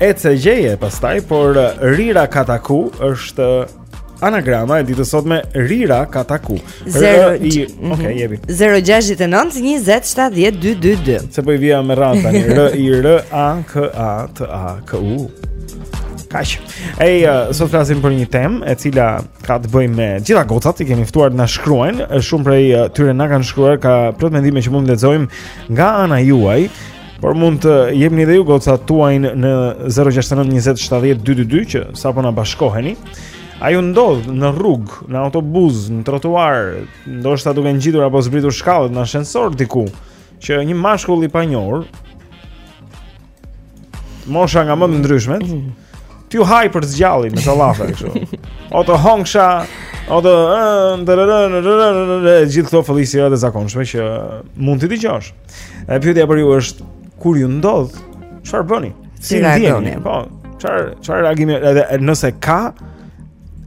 Ec e gjeje pastaj, por uh, Rira Kataku është uh, anagrama e ditës së sotme Rira Kataku. Zero, R, i, mhm. okay, jebi. 069 20 70 222. Se po i vija me radhë tani. R I R A K A T A K U. Kaq. Ej, uh, sot flasim për një temë e cila ka të bëjë me gjitha gocat i kemi ftuar të na shkruajnë. Shumë prej uh, tyre na kanë shkruar ka plot mendime që mund të lexojmë nga ana juaj. Por mund të jepni dhe ju goca tuajin në 069 20 70 222 që sapo na bashkoheni. A ju ndodh në rrugë, në autobus, në trotuar, ndoshta duke ngjitur apo zbritur shkallët në ashensor diku, që një mashkull i panjohur mosha nga më të ndryshmet, t'ju haj për së gjalli me ca llafe kështu. O të hongsha, o të, gjithë këto fëlliqësirat e zakonshme që mund t'i dëgjosh E pyetja për ju është kur ju ndodh, çfarë bëni? Si reagoni? Po, çfarë çfarë reagimi edhe nëse ka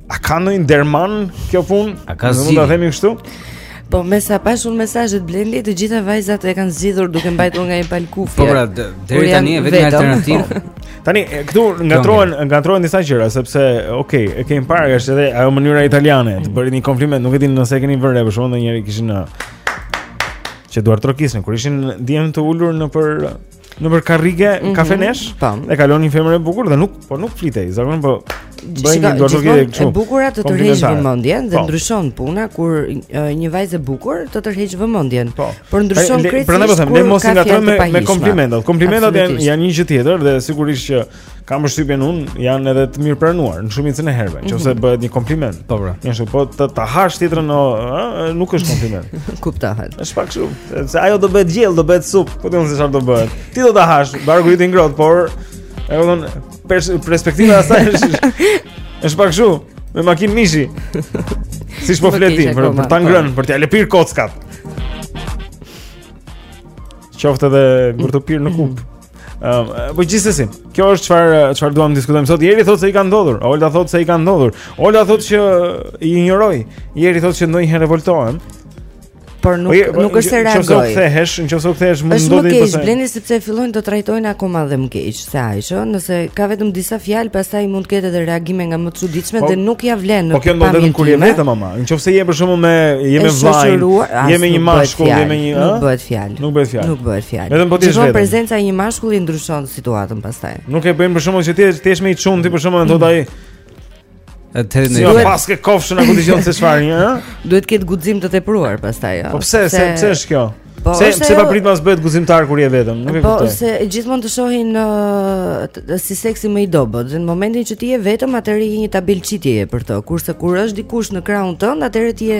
a ka ndonjë derman kjo punë? A ka zgjidhje? Mund ta themi kështu? Po me sa pashë mesazhet Blendi të gjitha vajzat e kanë zgjidhur duke mbajtur nga një palë kufje. Po pra, deri tani e vetmja alternativë. Tani këtu ngatërrohen ngatërrohen disa gjëra sepse ok, e kemi parë është edhe ajo mënyra italiane e të bërit një kompliment, nuk e di nëse e keni vënë re për shkakun ndonjëri kishin në që duartrokisnin kur ishin djem të ulur nëpër nëpër karrige mm -hmm. kafenesh tam e kalon një femër e bukur dhe nuk po nuk flitej zakonisht po bënin një duartrokitje kështu e bukura të të tërheq vëmendjen dhe po. ndryshon puna kur një vajzë e bukur të tërheq vëmendjen po. por ndryshon krejt prandaj po them ne mos i ngatërrojmë me, me komplimentat komplimentat janë janë një gjë tjetër dhe sigurisht që kam përshtypjen unë janë edhe të mirëpranuara në shumicën e herëve, nëse mhm. bëhet një kompliment. Po pra. Po. Nëse po të ta hash tjetrën no, nuk është kompliment. Kuptohet. Është pak kështu, se ajo do bëhet gjellë, do bëhet supë, po ti mos e çfarë do bëhet. Ti do ta hash, barku i ngrohtë, por e von pers perspektiva e saj është është pak kështu, me makinë mishi. Siç po flisnim për për ta ngrënë, për t'ia lëpir kockat. Qoftë edhe për të pirë në kupë. Ëm, uh, po gjithsesi, kjo është çfarë çfarë duam të diskutojmë sot. Jeri thotë se i ka ndodhur, Olta thotë se i ka ndodhur. Olta thotë që i injoroj. Jeri thotë që ndonjëherë revoltohem. Por nuk Oje, po nuk është se reagoj. Nëse u kthehesh, nëse u kthehesh mund të ndodhë pastaj. Është më keq, Blendi sepse fillojnë të trajtojnë akoma dhe më keq se ai, që nëse ka vetëm disa fjalë, pastaj mund të ketë edhe reagime nga më të çuditshme po, dhe nuk ia vlen. Po kjo ndodh kur je vetëm ama. Nëse je për shembull me je me vëllain, je me një mashkull, je me një, ëh? Nuk bëhet fjalë. Nuk bëhet fjalë. Nuk bëhet fjalë. Vetëm po të jesh vetëm. Jo, prezenca e një mashkulli ndryshon situatën pastaj. Nuk e bëjmë për shembull që ti ti je me një çun ti për shembull thotë ai. Atëherë ne duhet paske kofshën apo dëgjon se çfarë, ëh? Duhet të ketë guxim të tepruar pastaj, ëh. Po pse, se pse është kjo? Po, pse pse pa prit mas bëhet guximtar kur je vetëm, nuk e po, kuptoj. Po se gjithmonë të shohin uh, si seksi më i dobët, dhe në momentin që ti je vetëm, atëherë je një tabelë qitje për të. Kurse kur është dikush në krahun tënd, atëherë ti je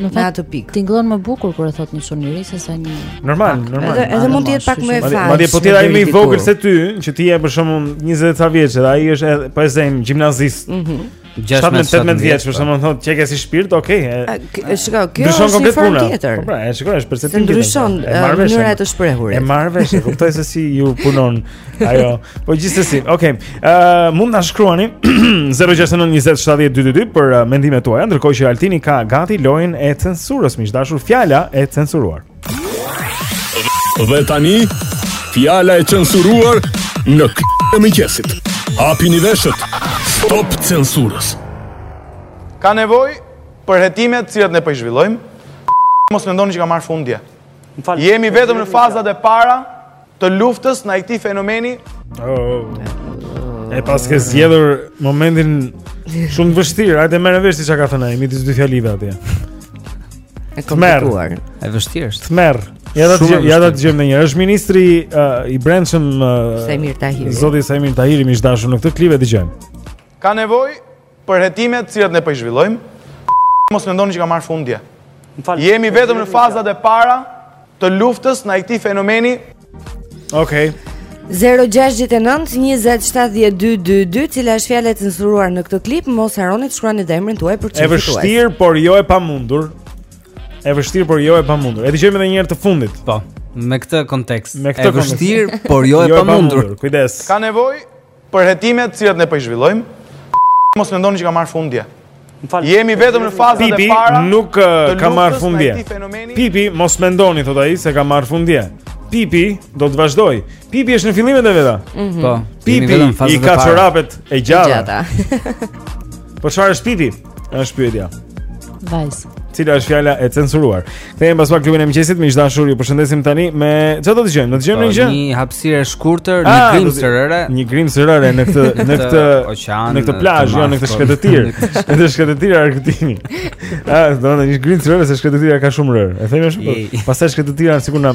Në fakt, në atë pikë. Tingëllon më bukur kur e thotë një çun i ri sesa një. Normal, pak. normal. Edhe, edhe mund të jetë pak më e fashë. Madje po të jetë ai më i vogël se ty, që ti je për shembull 20 ca vjeç, edhe ai është edhe po e zëmë gjimnazist. Mhm. Mm 16-17 vjeç, për shembull thotë qenke si shpirt, okay. Shiko, kjo është një formë tjetër. Po pra, e shikoj, është perceptim tjetër. Ndryshon mënyra e të shprehurit. E marr vesh, e kuptoj se si ju punon Ajo, po gjithsesi. Okej. Okay. Ë uh, mund të na shkruani 0692070222 për uh, mendimet tuaja, ndërkohë që Altini ka gati lojën e censurës, miq të dashur, fjala e censuruar. Dhe tani, fjala e censuruar në Kafen e mëngjesit. Hapini veshët. Stop censurës. Ka nevojë për hetime, të cilat ne po i zhvillojmë. Mos mendoni që ka marrë fund dje. Jemi vetëm në fazat e para të luftës ndaj këtij fenomeni. Oh. E paske zgjedhur momentin shumë të vështirë, hajde merr vesh ti çka ka thënë ai midis dy fjalëve atje. E komplikuar. E vështirë është. Tmerr. Ja ta, ja ta dëgjojmë. Është ministri uh, i brendshëm uh, Saimir Tahiri. Zoti Saimir Tahiri miq të dashur në këtë klip e dëgjojmë. Ka nevojë Për hetime të cilat ne po i zhvillojmë, mos mendoni që ka marrë fund dje. Jemi vetëm në fazat e para të luftës ndaj këtij fenomeni. Okej. Okay. 0-6-9-27-12-2 Cila është fjala e censuruar në këtë klip Mos harroni të shkruani edhe emrin tuaj për të fituar E vështirë, por jo e pamundur E vështirë, por jo e pamundur E dëgjojmë edhe një herë të fundit Po, me këtë kontekst Me këtë kontekst E vështirë, por jo e jo pamundur Kujdes Ka nevojë Për hetimet të cilat ne po i zhvillojmë, mos mendoni që ka marrë fund dje. Jemi vetëm në fazën e parë. Pipi nuk ka marrë fund dje. Pipi mos mendoni, thotë ai, se ka marrë fund dje. Pipi do të vazhdojë. Pipi është në fillimet e veta. Mhm. Po. Pipi i ka çorapet e gjata. Po çfarë është Pipi? Është pyetja. Vajzë. Cila është fjala e censuruar? Kthehemi pas pak në Klubin e Mëngjesit, miq të dashur, ju përshëndesim tani me çfarë do të dëgjojmë? Do të dëgjojmë një këngë? Një hapësirë e shkurtër, një ah, grimcë rëre. Një grimcë rëre në këtë në këtë oqean, në këtë plazh, jo në këtë shkretëtirë. Në këtë shkretëtirë argëtimi. Ah, do të thoja një grimcë rëre se shkretëtira ka shumë rërë. E themi ashtu. Po. Pastaj shkretëtira sikur na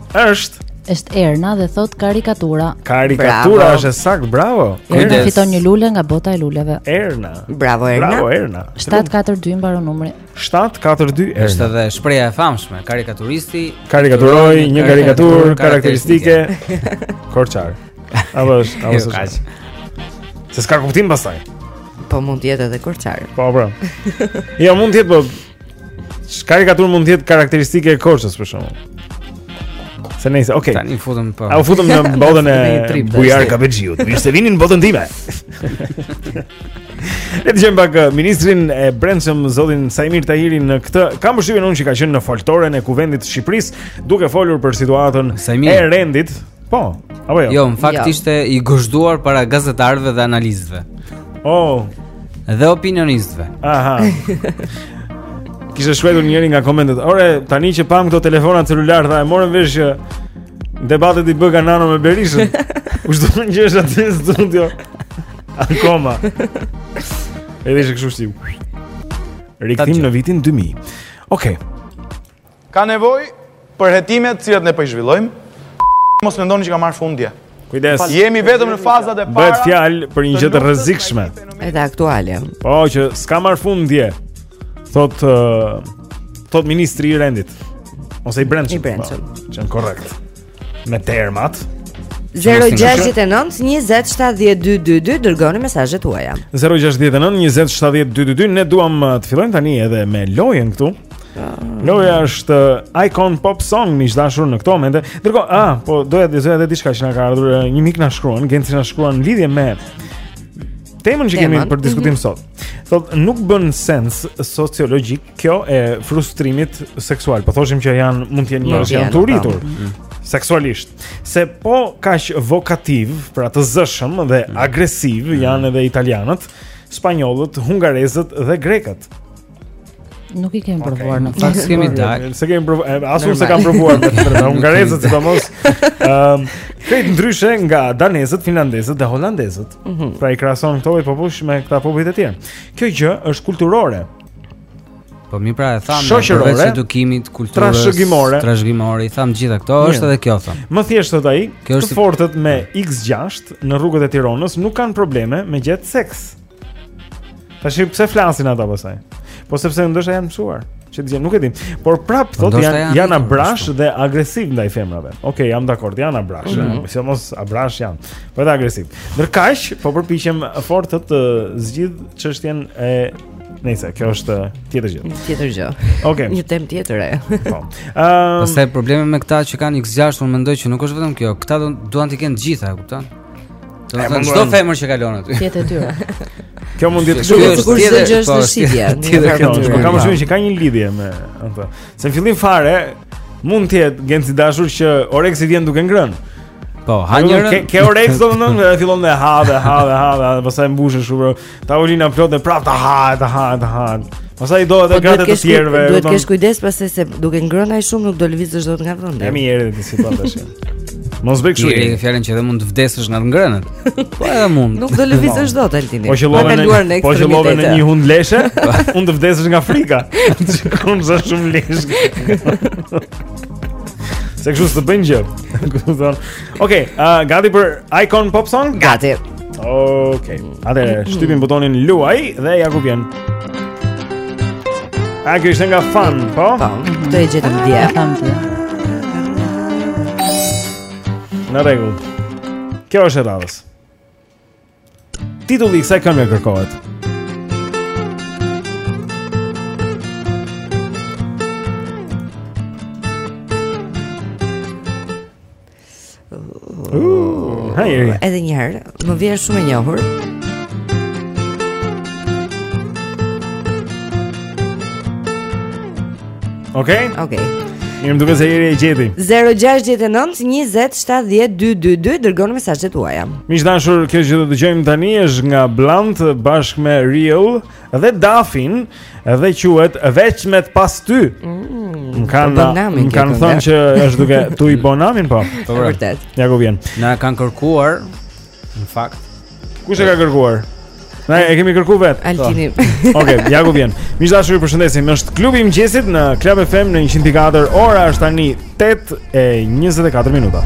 Është është Erna dhe thotë karikatura. Karikatura bravo. është e saktë, bravo. Erna yes. fiton një lule nga bota e luleve. Erna. Bravo Erna. Bravo Erna. 742 mbaron numri. 742 Erna. Është edhe shprehja e famshme, karikaturisti karikaturoi një karikaturë karakteristike korçare. Apo është, apo jo, është. Se s'ka kuptim pastaj. Po mund të jetë edhe korçare. Po, po. Jo, mund të jetë po Ç'karikaturë mund të jetë karakteristike e Korçës për shembull. Se ne ishte, okay. Tani u futëm po. A u futëm në botën e Bujar Kapexhiut. Mirë se vini në botën time. Le të dëgjojmë pak uh, ministrin e Brendshëm Zotin Saimir Tahiri në këtë. Kam përshtypjen unë që ka qenë në foltoren e Kuvendit të Shqipërisë, duke folur për situatën e rendit. Po, apo jo? Jo, në fakt jo. ishte i gozhduar para gazetarëve dhe analistëve. Oh, dhe opinionistëve. Aha. Kishte shkruar njëri nga komentet. Ore, tani që pamë këta telefona celularë, tha e morëm vesh që debatet i bëka Nano me Berishën. U zgjua që është aty në studio. Akoma. Edhe ishte kështu shtim. Rikthim në vitin 2000. Okej. Okay. Ka nevojë për hetimet të cilat ne po i zhvillojmë. Mos mendoni që ka marrë fund dje. Kujdes. Jemi vetëm në fazat e para. Bëhet fjalë për një gjë të rrezikshme. Edhe aktuale. Po që s'ka marrë fund dje. Thotë uh, thotë ministri i rendit ose i brendshëm. I brendshëm. Po, që të jem korrekt. me termat. 0-6-9-27-12-22 Dërgoni mesazhet tuaja 0-6-9-27-12-22 Ne duam uh, të fillojmë tani edhe me lojën këtu Loja është uh, Icon Pop Song Miq të dashur në këto momente Dërgo, a, ah, po doja të lexoja edhe diçka që na ka ardhur uh, Një mik na shkruan, Genci na shkruan në lidhje me temën që kemi për diskutim mm -hmm. sot Thotë, nuk bën sens sociologjik Kjo e frustrimit seksual, po thoshim që janë mund të jenë njerëz janë të uritur po. mm. seksualisht. Se po kaq vokativë, pra të zëshëm dhe mm. agresivë mm. janë edhe italianët, spanjollët, hungarezët dhe grekët. Nuk i kemi provuar në fakt. Kemi dal. S'e kemi provuar, asnjë s'e kam provuar me të drejtë. Hungarezët sidomos. Ëm, krejt ndryshe nga danezët, finlandezët dhe holandezët. Mhm. Pra i krahason këta popuj me këta popujt e tjerë. Kjo gjë është kulturore. Po mi pra e thamë Shoqërore Përveç edukimit, kulturës Trashëgimore Trashëgimore I thamë të gjitha këto Mirë. është edhe kjo thomë Më thjesht thotë ai, Kjo është të fortët me X6 Në rrugët e Tironës Nuk kanë probleme me gjet seks Tashi pse flasin ata pastaj Po sepse ndoshta janë mësuar Që të gjenë nuk e di Por prapë thotë po janë, janë, janë abrash dhe agresivë ndaj femrave Oke okay, jam dakord janë abrash mm -hmm. Sidomos abrash janë Po edhe agresivë Ndërkaq po përpiqem fort të të zgjidh çështjen e Nëse kjo është tjetër gjë. Tjetër gjë. Okej. Okay. Një temë tjetër e. Po. Ëm, uh, pastaj problemi me këta që kanë X6, unë mendoj që nuk është vetëm kjo. Këta duan t'i kenë të gjitha, e kupton? Domethënë çdo femër që kalon aty. Të jetë e tyre. Kjo mund të jetë kështu. Çdo gjë është po, në shitje. Tjetër kjo. Po kam thënë që ka një lidhje me ato. Se në fillim fare mund të jetë Genc i dashur që oreksi vjen duke ngrënë. Po, ha njërën Ke, ke oreks domethënë Dhe fillon dhe ha dhe ha dhe ha dhe ha Dhe pastaj mbush shumë Tavolina plot dhe prapë ta ha, ta ha, ta ha. Pastaj i do edhe po gratë e të tjerëve. Duhet të kesh kujdes pastaj se duke ngrënë ai shumë nuk do lëvizësh dot nga vendi. Emi erdhi ti si thua tash. Mos bëj kështu. Ti ke fjalën që edhe mund të vdesësh nga të ngrënët. Po edhe mund. Nuk do lëvizësh dot Altini. Po qëllove në Po qëllove në një hundëleshe, mund të vdesësh nga frika. Shikon sa shumë lesh. Se kështu të bëjnë gjë. Okej, okay, uh, gati për Icon Pop Song? Gati. Okej. Okay. Atëherë shtypim butonin luaj dhe ja ku vjen. A kjo ishte nga fan, po? Po, këtë e gjetëm dje, e thamë Në rregull Kjo është e radhës Titulli i kësaj kënge kërkohet. Hajeri. Edhe një herë, më vjen shumë e njohur. Okej? Okay? Okej. Okay. Mirë duket se Jeri e gjeti 0-6-19-27-12-2 Dërgoni mesazhet tuaja Miq të dashur, kjo që do dëgjojmë tani është nga Blunt bashkë me Real Dhe Dafin Dhe quhet veç me t'pas ty mm, Më kanë po kan thonë që është duke tu e bo namin po E vërtetë Ja ku vjen Na kanë kërkuar Në fakt. Kush e ka kërkuar? Ne e kemi kërkuar vet. Altini. Po. Okej, okay, ja ku vjen. Miq të dashur, ju përshëndesim. Është klubi i mëngjesit në Club FM në 104. Ora është tani 8:24 minuta.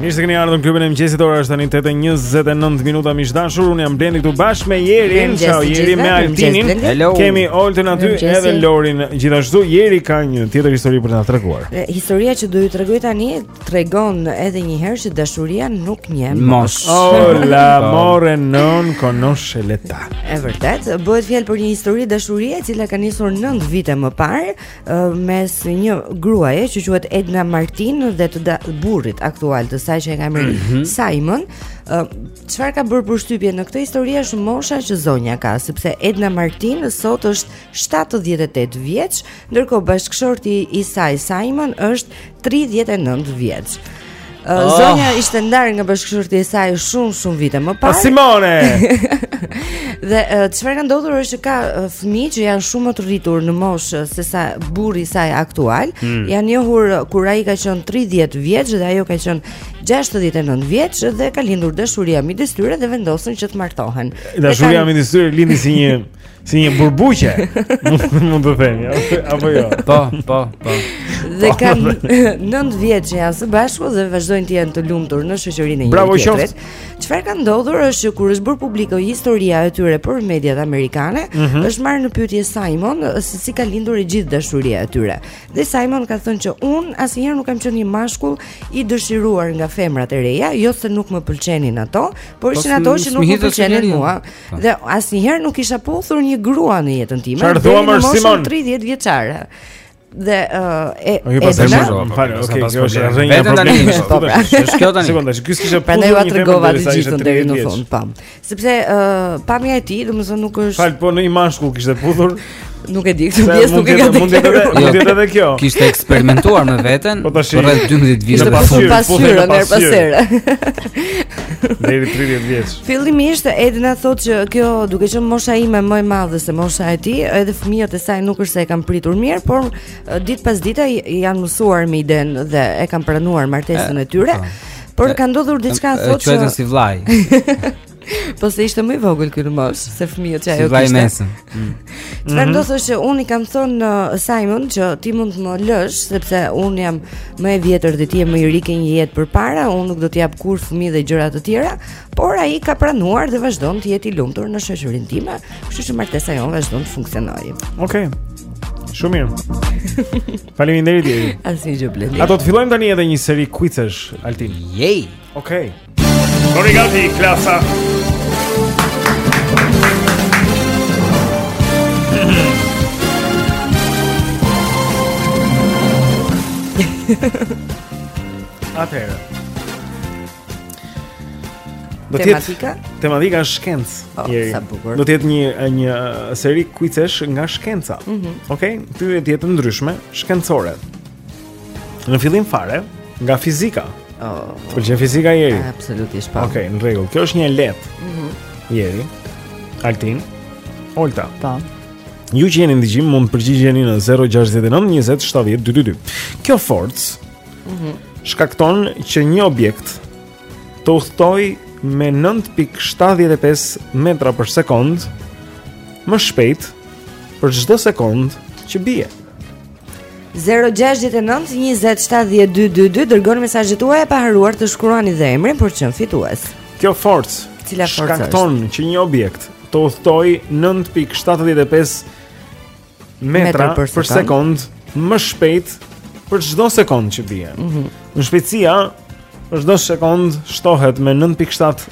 Mirë se keni ardhur në klubin e mëngjesit. Ora është tani 8:29 minuta. Miq të dashur, un jam Blendi këtu bashkë me Jerin, ciao Jeri me Altinin. Kemi Oltën aty edhe Lorin. Gjithashtu Jeri ka një tjetër histori për ta treguar. Historia që do ju tregoj tani tregon edhe një herë që dashuria nuk njeh moshë. Oh l'amore non conosce l'età. Është vërtet, bëhet fjalë për një histori dashurie e cila ka nisur 9 vite më parë mes një gruaje që quhet Edna Martin dhe të burrit aktual të saj që e ka emrin mm -hmm. Simon. Çfarë ka bërë përshtypje në këtë histori është mosha që zonja ka, sepse Edna Martin sot është 78 vjeç, ndërkohë bashkëshorti i saj Simon është 39 vjeç. Oh. Zonja ishte ndarë nga bashkëshorti i saj shumë shumë vite më parë. Simone. dhe çfarë ka ndodhur është që ka fëmijë që janë shumë më të rritur në moshë se sa burri i saj aktual. Mm. Janë njohur kur ai ka qenë 30 vjeç dhe ajo ka qenë 69 vjeç dhe ka lindur dashuria midis tyre dhe vendosën që të martohen. Dashuria midis tyre lindi si një Si një burbuqe. Mund të themi, jo? apo jo. Po, po, po. Dhe po, kanë 9 po. vjet që janë së bashku dhe vazhdojnë të jenë të lumtur në shoqërinë e njëri-tjetrit. Çfarë ka ndodhur është që kur është bërë publike historia e tyre për mediat amerikane, mm -hmm. është marrë në pyetje Simon se si ka lindur e gjithë dashuria e tyre. Dhe Simon ka thënë që un asnjëherë nuk kam qenë një mashkull i dëshiruar nga femrat e reja, jo se nuk më pëlqenin ato, por po ishin ato që nuk më pëlqenin mua. Dhe asnjëherë nuk kisha puthur një grua në jetën time. Çfarë thua më Simon? 30 vjeçare. Dhe uh, e e po, dhe më shumë. Falë, okay, kjo është rrënja e problemit. Po, pra. Është kjo tani. Sekonda, që kishte puthur. Prandaj ua tregova të gjithën deri në fund, pam. Sepse uh, pamja e tij, domethënë nuk është Falë, po në imazh ku kishte puthur. Nuk e di këtë pjesë, nuk e ka mund të jetë mund të jetë edhe kjo. Kishte eksperimentuar me veten po për rreth 12 vjet pas syrit, pas syrit, po pas syrit. Deri 30 vjeç. Fillimisht Edna thotë që kjo duke qenë mosha ime më e madhe se mosha e tij, edhe fëmijët e saj nuk është se e kanë pritur mirë, por ditë pas dite janë mësuar me idenë dhe e kanë pranuar martesën e tyre. Po. Por ka ndodhur diçka thotë që quhet si vllai. Po se ishte më i vogël ky në moshë, se fëmijët që ajo kishte. Si mesën. Mm. Çfarë mhm. ndonëse unë i kam thënë uh, Simon që ti mund të më lësh sepse unë jam më e vjetër dhe ti je më i ri ke një jetë përpara, unë nuk do të jap kurrë fëmijë dhe gjëra të tjera, por ai ka pranuar dhe vazhdon të jetë i lumtur në shoqërinë time, kështu që martesa jonë vazhdon të funksionojë. Okej. Okay. Shumë mirë. Faleminderit. Asnjë gjë, Blendi. A do të fillojmë tani edhe një seri kuizesh, Altin? Yay. Okej. Okay. Bëhuni gati, klasa. Atëherë. Do të jetë tematika? Tematika është shkencë. Oh, sa bukur. Do të jetë një një seri kuizesh nga shkenca. Mm -hmm. Okej, okay? pyetje të ndryshme shkencore. Në fillim fare, nga fizika. Oh. Të pëlqen fizika Jeri? Absolutisht po. Okej, okay, në rregull. Kjo është një e lehtë. Mhm. Mm Jeri. Altin. Olta. Po. Ju që jeni në dëgjim mund të përgjigjeni në 069 20 70 222. Kjo forcë mm -hmm. shkakton që një objekt të udhëtojë me 9.75 metra për sekondë më shpejt për çdo sekondë që bie. 069 20 70 222 Dërgoni mesazhet tuaja pa harruar të shkruani dhe emrin po qe në fitues Kjo forcë Cila forcë Shkakton është? që një objekt të udhëtojë 9.75 metra për sekondë, për sekondë Më shpejt për çdo sekondë që bie. Mm -hmm. Në shpejtësia Çdo sekondë shtohet me 9.7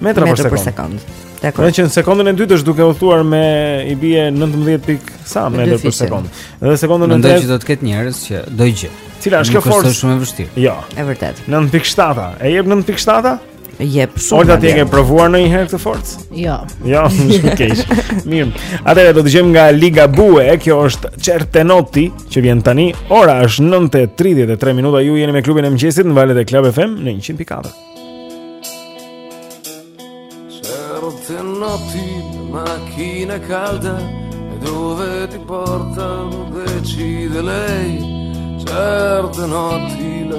metra për sekondë. sekondë. Dakord. Pra që në sekondën e dytë është duke udhëtuar me i bie 19 pikë sa metra për sekondë. Dhe sekondën e tretë do të do të ketë njerëz që do e gjejnë. Cila është kjo forcë? Është shumë e vështirë. Jo. E vërtetë. 9.7. E jep 9.7? Jep shumë. Olta ti e ke provuar ndonjëherë këtë forcë? Jo. Jo, s'është keq. Mirë. Atëherë do të dëgjojmë nga Ligabue, kjo është Certe notti që vjen tani. Ora është 9:33 minuta. Ju jeni me klubin e mëngjesit në valët e Club FM në 100.4. Certe notti, macchina calda, dove ti porta, lo decide lei. Certe notti, la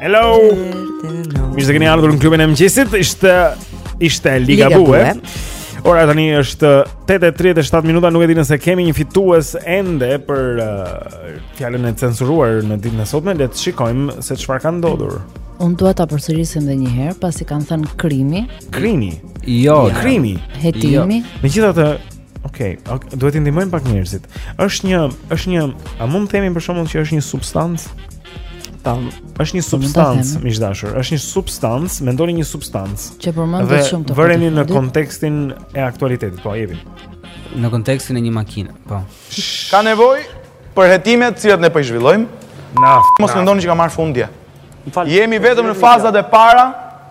Hello. Mirë se keni ardhur në klubin e mëngjesit. Ishte ishte Ligabue. Ora tani është 8:37 minuta, nuk e di nëse kemi një fitues ende për uh, fjalën e censuruar në ditën e sotme, le të shikojmë se çfarë ka ndodhur. Unë dua ta përsërisim edhe një herë pasi kanë thënë krimi. Krimi. Jo, ja. krimi. Hetimi. Jo. Megjithatë, Okej, okay, okay, duhet t'i ndihmojmë pak njerëzit. Është një, është një, a mund të themi për shembull që është një substancë? Tam, është një po, substancë, miq të dashur, është një substancë, mendoni një substancë. Që përmendet shumë, ta vëmë në kontekstin e aktualitetit, po jepim. Në kontekstin e një makine, po. Ka nevojë për hetime të cilat ne po i zhvillojmë? Naftë. Mos mendoni që ka marrë fund, e. Jemi vetëm në fazat e para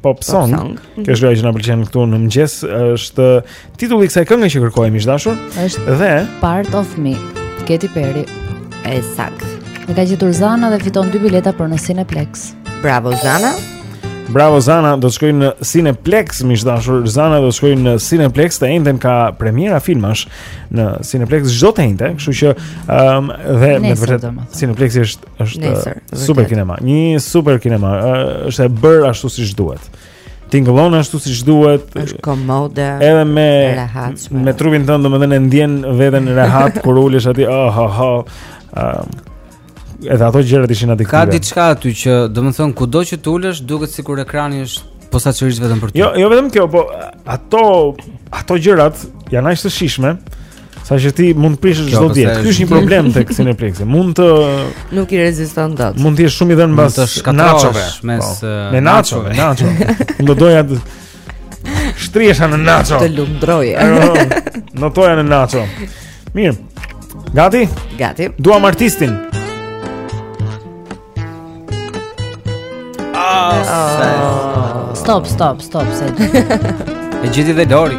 Pop Song. Pop song. Kjo është ajo që na pëlqen këtu në mëngjes, është titulli i kësaj kënge që kërkohet miq të dashur. Është dhe Part of Me, Katy Perry. E saktë. E ka gjetur Zana dhe fiton dy bileta për në Cineplex. Bravo Zana. Bravo Zana, do të shkojë në Cineplex miq të dashur. Zana do të shkojmë në Cineplex, të enjten ka premiera filmash në Cineplex çdo të enjte, kështu që ëm um, dhe me vërtetë Cineplex është Është një super kinema. Një super kinema. Është e bërë ashtu siç duhet. Tingëllon ashtu siç duhet. Është komode. Edhe e rehatshme. Me trupin tënd domethënë e ndjen veten rehat kur ulesh aty. Oh, oh, oh. Um, edhe ato gjërat ishin aty. Ka diçka aty që domethënë kudo që të ulesh duket sikur ekrani është posaçërisht vetëm për ty. Jo, jo vetëm kjo, po ato ato gjërat janë aq të shijshme Saqë ti mund të prishësh çdo dietë. Ky është një problem tek Cineplex. Mund të, nuk i reziston dot. Mund të jesh shumë i dhënë mbas nachove, mes po. eh, me nachove, nacho. Do doja të shtrihesha në nacho. Të lumdroj. Notoja në nacho. Mirë. Gati? Gati. Duam artistin. Ah, ah. Stop, stop, stop, se. E gjeti dhe Lori.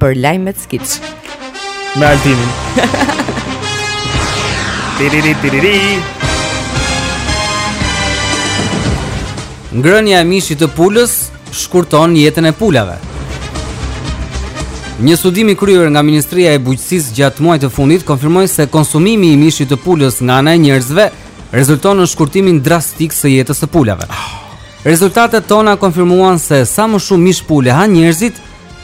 për lajmet skiç. Me Altinin. Tiriri tiriri. Ngrënia e mishit të pulës shkurton jetën e pulave. Një studim i kryer nga Ministria e Bujqësisë gjatë muajit të fundit konfirmoi se konsumimi i mishit të pulës nga ana e njerëzve rezulton në shkurtimin drastik të jetës së pulave. Rezultatet tona konfirmuan se sa më shumë mish pule hanë njerëzit,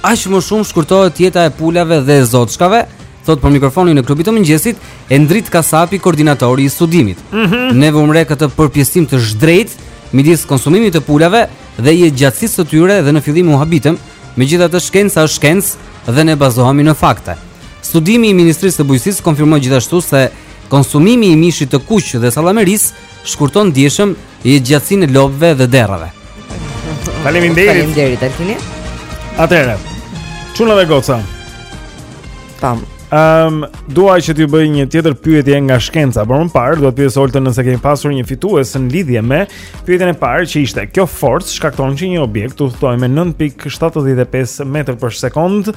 Aq më shumë shkurtohet jeta e pulave dhe zoçkave, thotë për mikrofonin e klubit të mëngjesit, Endrit Kasapi, koordinatori i studimit. Mm -hmm. Ne vumë re këtë përpjesëtim të zhdrejtë midis konsumimit të pulave dhe jetëgjatësisë së tyre dhe në fillim u habitëm, megjithatë shkenca është shkencë dhe ne bazohemi në fakte. Studimi i Ministrisë së Bujqësisë konfirmoi gjithashtu se konsumimi i mishit të kuq dhe sallamerisë Shkurton ndjeshëm jetëgjatësinë e lopëve dhe derrave. Faleminderit. Faleminderit Altini. Atëherë. Çuna dhe goca. Tam. Ehm, um, dua që t'ju bëj një tjetër pyetje nga shkenca, por më parë dua të pyes Oltën nëse kemi pasur një fitues në lidhje me pyetjen e parë që ishte kjo forcë shkakton që një objekt të udhëtojë me 9.75 metër për sekondë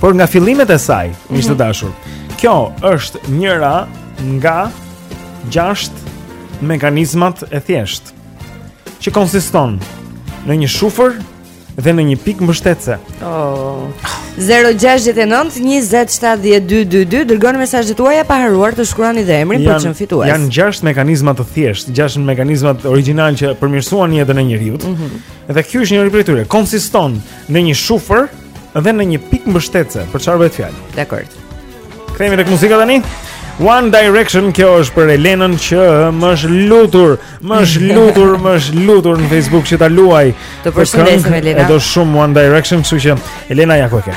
Por nga fillimet e saj, mm -hmm. miq të dashur, kjo është njëra nga gjashtë mekanizmat e thjeshtë që konsiston në një shufër dhe në një pikë mbështetëse. Oh. 0-6-9-20-70-222 Dërgoni mesazhet tuaja pa harruar të shkruani dhe emrin për të qenë fitues Janë gjashtë mekanizma të thjeshtë Gjashtë mekanizmat origjinalë që përmirësuan jetën e njeriut mm -hmm. Dhe kjo është njëra prej tyre Konsiston në një shufër dhe në një pikë mbështetëse për çfarë bëhet fjalë. Dakor. Kthehemi tek muzika tani. One Direction kjo është për Elenën që më është lutur, më është lutur, më është lutur në Facebook që ta luaj. Të përshëndesim Elena. E do shumë One Direction, kështu që Elena ja ku e ke.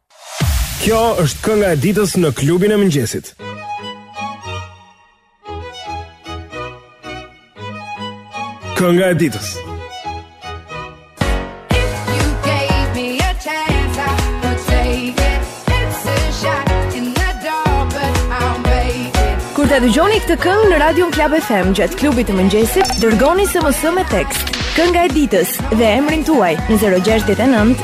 Kjo është kënga e ditës në klubin e mëngjesit. Kënga e ditës. Kur ta dëgjoni këtë këngë në Radion Club FM gjatë klubit të mëngjesit, dërgoni SMS me tekst Kënga e ditës dhe emrin tuaj në 069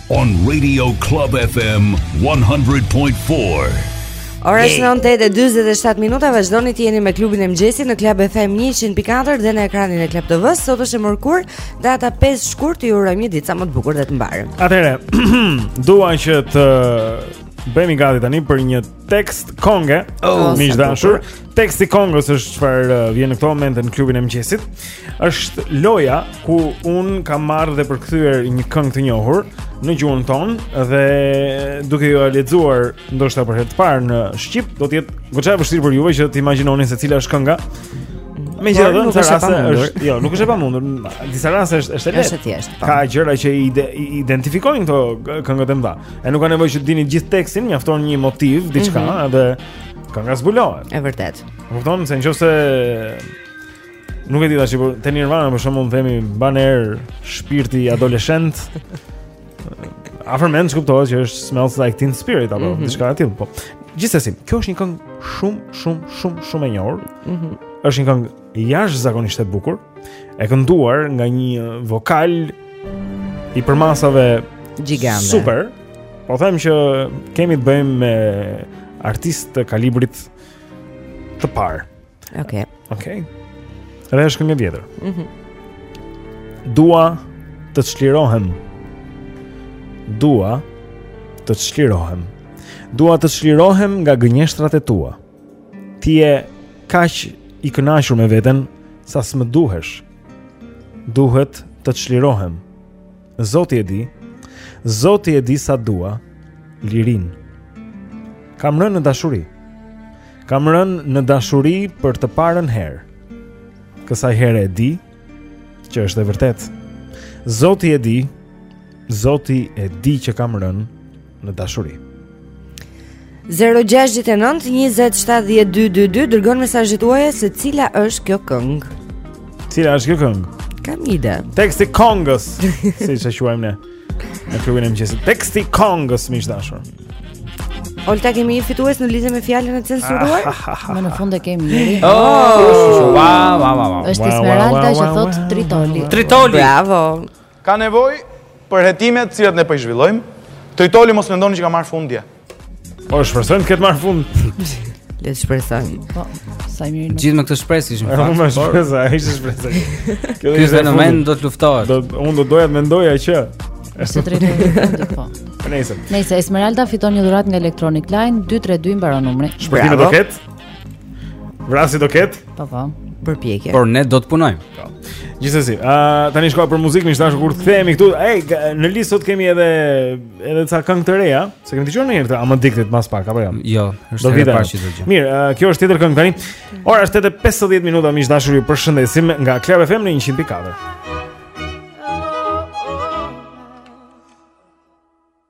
on Radio Club FM 100.4. Ora është 9:47 minuta, vazhdoni të jeni me klubin e mëngjesit në Club FM 100.4 dhe në ekranin e Club TV-s. Sot është e mërkur, data 5 shkurt, ju urojmë një ditë sa më të bukur dhe të mbarë. Atëherë, dua që të bëhemi gati tani për një tekst kënge, oh, miq të dashur. Teksti i këngës është çfarë uh, vjen në këto momente në klubin e mëngjesit. Është loja ku unë kam marrë dhe përkthyer një këngë të njohur në gjuhën tonë dhe duke ju lexuar ndoshta për herë të parë në shqip, do të jetë goxha e vështirë për juve që të imagjinoni se cila është kënga. Megjithëse në ca raste është Jo, nuk është e pamundur Në disa raste është e lehtë Ka gjëra që i identifikojnë këto këngët e mba E nuk ka nevojë që të dini gjithë tekstin, mjafton një motiv, diçka mm -hmm. dhe kënga zbulohet. Është vërtet. Kupton se në qoftë se nuk e di tash, por te Nirvana për shembull themi mban erë shpirti adoleshent. Afërmendsh kuptohet që është smells like teen spirit apo mm -hmm. diçka e tillë, po. Gjithsesi, kjo është një këngë shumë shumë shumë shumë e njohur. Mhm. Mm është një këngë Jashtëzakonisht e bukur, e kënduar nga një vokal i përmasave gjigante. Super. Po them që kemi të bëjmë me artist të kalibrit të parë. Okej. Okay. Okej. Okay. Dhe është këngë e vjetër. Mhm. Mm Dua të çlirohem. Dua të çlirohem. Dua të çlirohem nga gënjeshtrat e tua. Ti je kaq i kënaqur me veten sa s'më duhesh. Duhet të çlirohem. Zoti e di. Zoti e di sa dua lirinë. Kam rënë në dashuri. Kam rënë në dashuri për të parën herë. Kësaj herë e di që është e vërtetë. Zoti e di. Zoti e di që kam rënë në dashuri. 0-6-9-27-12-2 Dërgoni mesazhin tuaj se cila është kjo këngë Cila është kjo këngë? Kam ide Teksti këngës Siç shkruajmë ne Në krybin e mqesit Teksti këngës miq të dashur Olta kemi një fitues në lidhje me fjalën e censuruar. Më në fund e kemi njëri. Oh, wow, wow, wow. Është Esmeralda që thotë Tritoli. Tritoli. Bravo. Ka nevojë për hetimet të cilat ne po i zhvillojmë. Tritoli mos mendoni që ka marrë fund dje. Po shpresojmë të ketë marrë fund. Le të shpresojmë. Po, sa mirë. Gjithë me këtë shpresë ishim. Po, më shpresë, ai ishte shpresë. Kjo është një fenomen do të luftohet. Do unë do doja të mendoja që Është drejt fundit po. Nëse. Nëse Esmeralda fiton një dhuratë nga Electronic Line 232 mbaron numri. Shpresoj të ketë. Vrasi do ketë? Po po, përpjekje. Por ne do të punojmë. Po. Gjithsesi, a uh, tani shkoj për muzikë, miq të dashur kur kthehemi këtu, ej, në listë sot kemi edhe edhe ca këngë të reja, s'e kemi dëgjuar ndonjëherë të Amadiktit më pas apo jo? Jo, është edhe pas që dëgjoj. Mirë, uh, kjo është tjetër këngë tani. Ora është 8:50 minuta, miq të dashur ju përshëndesim nga Club FM në 104.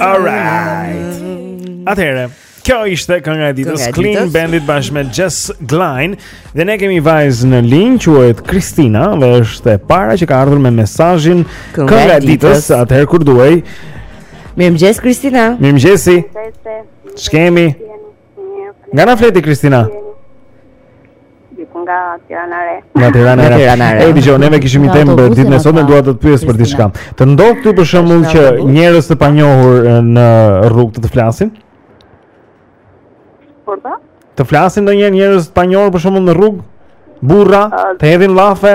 All right. Atëherë, kjo ishte kënga e ditës Clean Bandit bashkë me Jess Glynne dhe ne kemi një vajzë në linjë quhet Kristina dhe është e para që ka ardhur me mesazhin kënga e ditës atëherë kur duhej. Mirëmëngjes Kristina. Mirëmëngjesi. Ç'kemi? Nga na flet ti Kristina? nga Tirana Re. Nga Tirana Re. Tirana Re. E dëgjon, neve kishim një temë për ditën e sotme, dua të të pyes për diçka. Të ndodh ty për shembull që njerëz të panjohur në rrugë të të flasin? Por ta? Të flasin ndonjëherë njerëz të panjohur për shembull në rrugë? Burra, të hedhin llafe,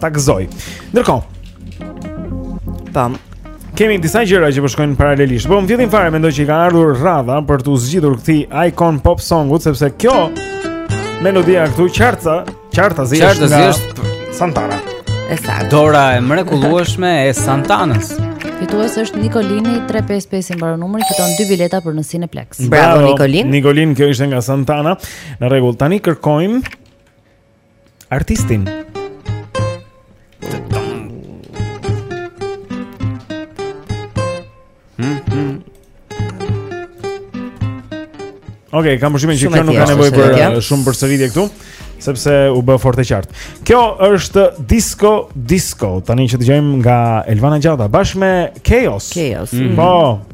Ta gëzoj. Ndërkohë. Tam. Kemi disa gjëra që po shkojnë paralelisht. Po, në fillim fare mendoj që i ka ardhur rradha për t'u zgjidhur këtij icon pop songut sepse kjo melodia këtu qarta, qarta zi është nga është... Santana. Është dora e mrekullueshme e Santanës. Fitues është Nikolini 355 i mbaron numri, fiton dy bileta për në Cineplex. Bravo, Bravo Nikolin. Nikolin kjo ishte nga Santana. Në rregull, tani kërkojmë Artistin. Ok, kam përshtypje që kjo nuk ka nevojë për eh, shumë përsëritje këtu Sepse u bë fort e qartë Kjo është Disco Disco Tani që dëgjojmë nga Elvana Gjata bashkë me Chaos Chaos mm -hmm. Po,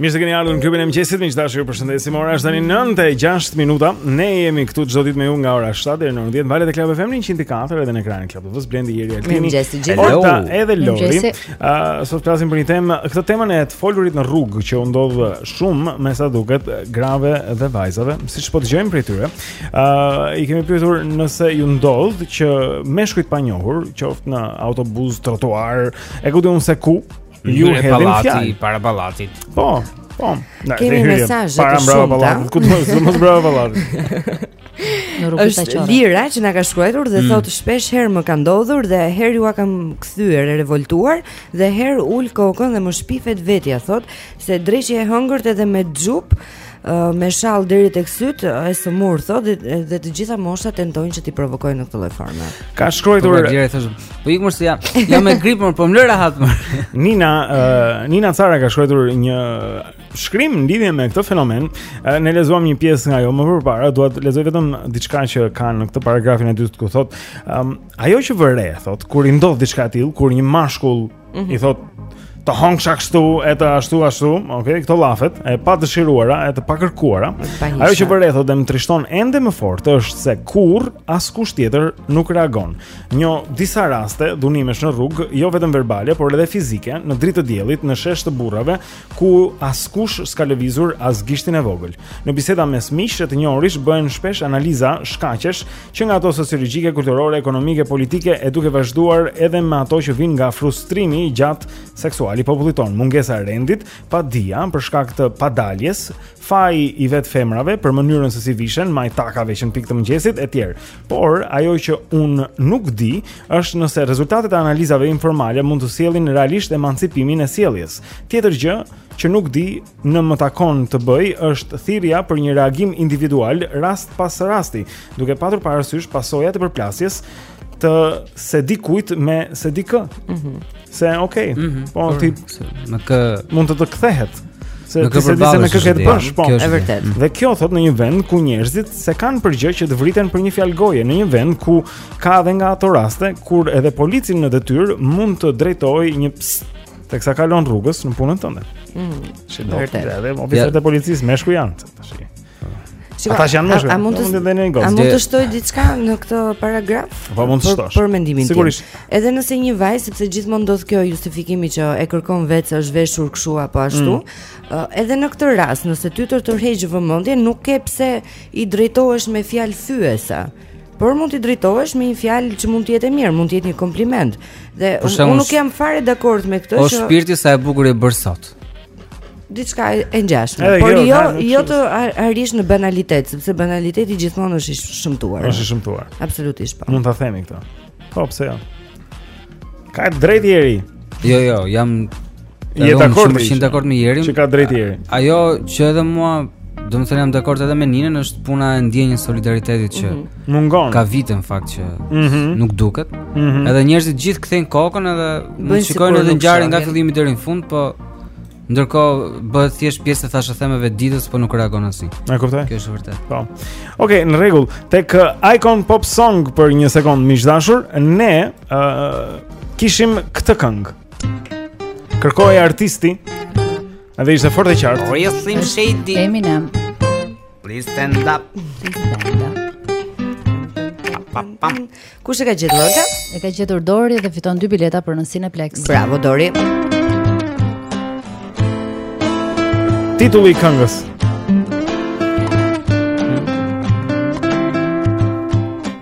Mirë se keni ardhur në klubin e mëngjesit, miq të dashur, ju përshëndesim. Ora është tani 9:06 minuta. Ne jemi këtu çdo ditë me ju nga ora 7 deri në 10, valët e Club FM 104 edhe në ekranin Club TV. Blendi, Eri, Altini. Mirë mëngjes, gjithë ata edhe Lori. Ëh, sot flasim për një temë, këtë temën e të folurit në rrugë që u ndodh shumë, me sa duket, grave dhe vajzave, siç po dëgjojmë prej tyre. Uh, I kemi pyetur nëse u ndodh që meshkuj të panjohur, qoftë në autobus, trotuar, e ku di unë se ku, jua hedhin fjalë para pallatit. Po, po. Na kemi mesazhe para mbrapa pallatit, kudo, sidomos mbrapa pallatit. Në rrugë të qorra. Lira që na ka shkruar dhe mm. thotë shpesh herë më ka ndodhur dhe herë jua kam kthyer e revoltuar dhe herë ul kokën dhe më shpifet vetja thotë se dreqi e hëngërt edhe me xhup uh, me shall deri tek sytë e sëmurë thotë dhe, dhe të gjitha moshat tentojnë që të provokojnë në këtë lloj forme. Ka shkruar po, deri thosh. Po ik more se jam me grip më po më lër rahat më. Nina uh, Nina Cara ka shkruar një shkrim në lidhje me këtë fenomen. Uh, ne lexuam një pjesë nga ajo më përpara, dua të lexoj vetëm diçka që ka në këtë paragrafin e dytë ku thotë, um, ajo që vërej thotë kur i ndodh diçka e tillë, kur një mashkull mm -hmm. i thotë të hongsha kështu e të ashtu ashtu, okay, këto llafet e padëshiruara, e të pakërkuara. Ajo që vërej thotë dhe më trishton ende më fort është se kurrë askush tjetër nuk reagon. Njoh disa raste dhunimesh në rrugë, jo vetëm verbale, por edhe fizike, në dritë të diellit, në shesh të burrave, ku askush s'ka lëvizur as gishtin e vogël. Në biseda mes miqsh e të njohurish bëhen shpesh analiza shkaqesh që nga ato sociologjike, kulturore, ekonomike, politike e duke vazhduar edhe me ato që vijnë nga frustrimi i gjatë seksual i popullit tonë, mungesa e rendit, padija për shkak të padaljes, faji i vetë femrave për mënyrën se si vishen, majë takave që në pikë të mëngjesit etj. Por ajo që unë nuk di është nëse rezultatet e analizave informale mund të sjellin realisht emancipimin e sjelljes. Tjetër gjë që nuk di në më takon të bëj është thirrja për një reagim individual rast pas rasti, duke patur parasysh pasojat e përplasjes të sedikujt me sedikë. Mhm. Mm Se ok, mm -hmm, po ti s'e di kë mund të të kthehet. Se ti s'e di se me kë ke të bësh, po. Është vërtet. Mm. Dhe kjo thotë në një vend ku njerëzit s'e kanë për gjë që të vriten për një fjalë goje, në një vend ku ka edhe nga ato raste kur edhe polici në detyrë mund të drejtojë teksa kalon rrugës në punën tënde. Mm. Është vërtet. Edhe oficerët e policisë meshkuj janë tash. Shiko, Ata që janë mëshme. A, a mund të ndjen në gocë? A mund të shtoj diçka në këtë paragraf? Po mund të shtosh. Për mendimin tim. Sigurisht. Edhe nëse një vajzë sepse gjithmonë ndodh ky justifikimi që e kërkon vetë se është veshur kështu apo ashtu, mm. edhe në këtë rast, nëse ty të tërheq vëmendjen, nuk ke pse i drejtohesh me fjalë fyese por mund t'i drejtohesh me një fjalë që mund të jetë e mirë, mund të jetë një kompliment. Dhe unë nuk jam fare dakord me këtë që O shpirt sa e bukur je bërë sot. diçka e ngjashme, por jo jo, jo të arrish në banalitet, sepse banaliteti gjithmonë është i shëmtuar. Është i shëmtuar. Absolutisht po. Mund ta themi këtë. Po pse jo? Ka të drejtë Jeri. Jo, jo, jam Je dakord me dakord me Jerin? Që ka të drejtë Jeri. Ajo që edhe mua, domethënë jam dakord edhe me Ninën, është puna e ndjenjës së solidaritetit që mm -hmm. Mungon. Ka vite në fakt që mm -hmm. nuk duket. Mm -hmm. Edhe njerëzit të gjithë kthejnë kokën edhe shikojnë edhe ngjarjen nga fillimi deri në fund, po Ndërkohë bëhet thjesht pjesë e thashethemeve të ditës, po nuk reagon asnjë. E kuptoj. Kjo është vërtet. Po. Okej, okay, në rregull. Tek uh, Icon Pop Song për një sekond miq të dashur, ne ë uh, kishim këtë këngë. Kërkohej artisti. A dhe ishte fort e qartë. Real Slim Shady. Eminem. Please stand up. Please stand up. Kush e ka gjetur Olga? E ka gjetur Dori dhe fiton dy bileta për në Cineplex. Bravo Dori. Titulli i këngës.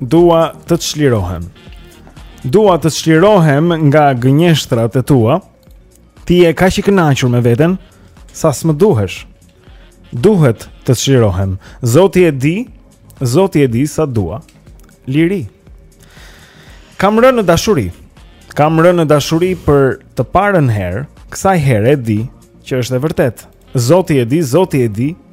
Dua të çlirohem. Dua të çlirohem nga gënjeshtrat e tua. Ti je kaq i kënaqur me veten sa s'më duhesh. Duhet të çlirohem. Zoti e di, Zoti e di sa dua. Liri. Kam rënë në dashuri. Kam rënë në dashuri për të parën herë, kësaj herë e di që është e vërtetë. Zoti e di, Zoti e di,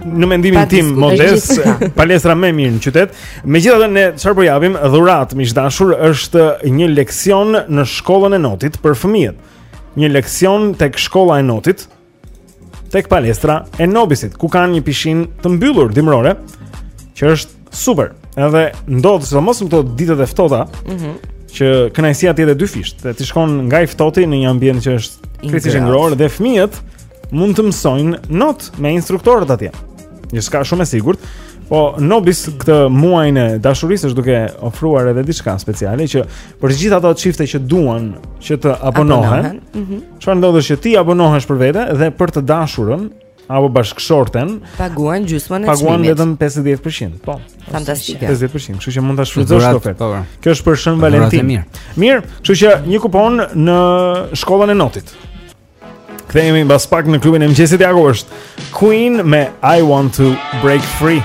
në mendimin tim modest, palestra më e mirë në qytet. Megjithatë ne çfarë po japim dhuratë miq të dashur është një leksion në shkollën e notit për fëmijët. Një leksion tek shkolla e notit tek palestra e Nobisit, ku kanë një pishinë të mbyllur dimërore, që është Super. Edhe ndodh sidomos në këto ditët e ftohta. Mhm. Mm që kënaqësia të jetë dyfisht, dhe ti shkon nga i ftohti në një ambient që është krejtësisht i ngrohtë dhe fëmijët mund të mësojnë not me instruktorët atje. Një gjë goxha shumë e sigurt. Po Nobis këtë muajin e dashurisë është duke ofruar edhe diçka speciale që për të gjithë ato çifte që duan që të abonohen. Mhm. Çfarë mm -hmm. ndodh është që ti abonohesh për vete dhe për të dashurën, apo bashkëshorten paguan gjysmën e çmimit. Paguan vetëm 50%. Po. Fantastike. 50%, kështu që mund ta shfrytëzosh këtë ofertë. Po, po. Kjo është për Shën Valentin. Mirë. Mirë, kështu që një kupon në shkollën e notit. Kthehemi mbas pak në klubin e mëngjesit ja ku është Queen me I Want to Break Free.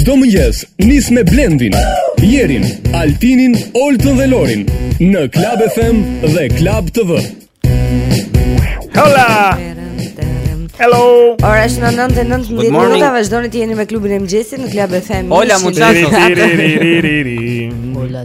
Çdo mëngjes nis me Blendin, Jerin, Altinin, Oltën dhe Lorin në Club FM dhe Club TV. Hola. Hello. Ora është 9 e 9 minuta, vazhdoni të jeni me klubin e mëngjesit në Club FM. Hola, mund të Hola.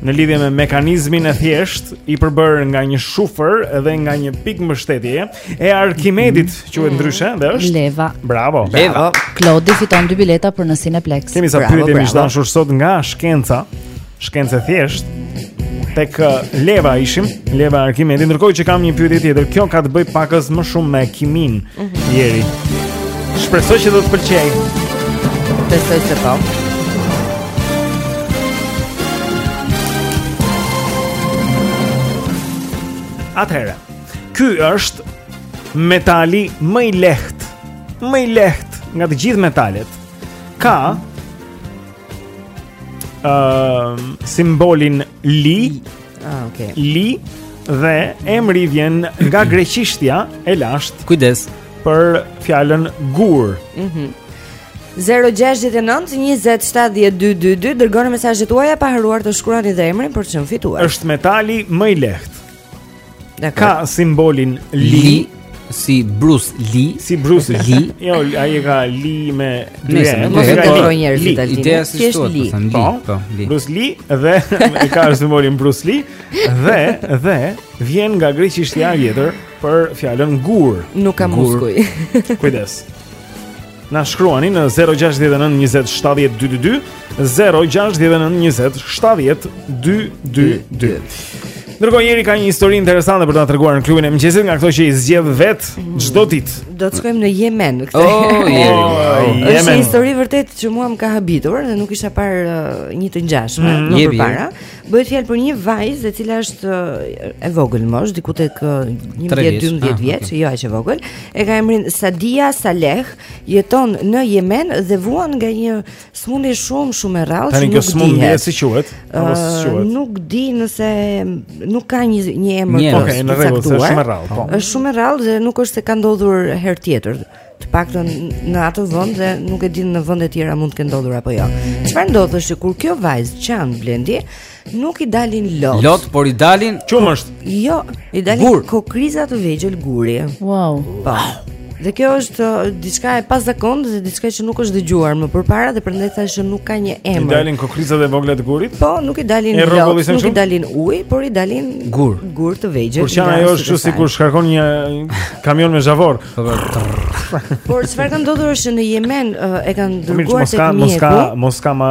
në lidhje me mekanizmin e thjeshtë i përbërë nga një shufër dhe nga një pikë mbështetje e Arkimedit, mhm. quhet ndryshe, dhe është leva. Bravo. Leva. Klodi fiton dy bileta për në Cineplex. Kemi ca pyetje me sa duket sot nga shkenca, shkencë e thjeshtë. Tek uh, leva ishim, leva e Arkimedit. Ndërkohë që kam një pyetje tjetër, kjo ka të bëjë pakëz më shumë me kiminë. Mm -hmm. Jeri. Shpresoj që do të pëlqejë. Besoj se po. Atëherë, ky është metali më i lehtë, më i lehtë nga të gjithë metalet. Ka ëm uh, simbolin Li. Ah, okay. Li dhe emri vjen nga greqishtja e lashtë. Kujdes për fjalën gur. Mhm. Mm 069 20 70 222 Dërgoni mesazhet tuaja pa harruar të shkruani dhe emrin për të fituar është metali më i lehtë Ka simbolin Li, Si Bruce Lee Si Bruce Lee Jo, ai ka Lee me dy e, mos i ngatërro njerëzit ti Ideja si është atë përsa në li Bruce Lee dhe i ka është simbolin Bruce Lee Dhe, dhe Vjen nga greqishtja e vjetër për fjalën gur Nuk ka muskuj Kujdes Na shkruani në 069 20 70 222, 069 20 70 222. Ndërkohë Jeri ka një histori interesante për ta treguar në klubin e mëngjesit nga këto që i zgjedh vetë çdo ditë. Do të shkojmë në Jemen këtë. Oh, Jemen. Është një histori vërtet që mua më ka habitur dhe nuk kisha parë uh, një të ngjashme mm, më parë. Bëhet fjalë për një vajzë e cila është e vogël në moshë, diku tek 11-12 vjeç, jo aq e vogël. E ka emrin Sadia Saleh, jeton në Jemen dhe vuan nga një sëmundje shumë shumë e rrallë, shumë e rrallë. Tani kjo sëmundje si quhet? Apo si quhet? Nuk di nëse nuk ka një emër të caktuar. Është shumë e rrallë, po. Është shumë e rrallë dhe nuk është se ka ndodhur herë tjetër. të paktën në atë vend dhe nuk e di në vende tjera mund të ketë ndodhur apo jo. Çfarë ndodh është kur kjo vajzë qan Blendi nuk i dalin lot. Lot, por i dalin qumësht. Jo, i dalin gurë. kokriza të vegjël guri. Wow. Po. Dhe kjo është uh, diçka e pazakontë dhe diçka që nuk është dëgjuar më përpara dhe prandaj thashë nuk ka një emër. I dalin kokrizat e vogla të gurit? Po, nuk i dalin lot, nuk i dalin ujë, por i dalin gurë. Gurë të vegjël. Por ça qan ajo është kështu sikur shkarkon një kamion me zhavor. Por çfarë ka ndodhur është në Jemen e kanë dërguar tek mjeku. Mos ka, mos ka më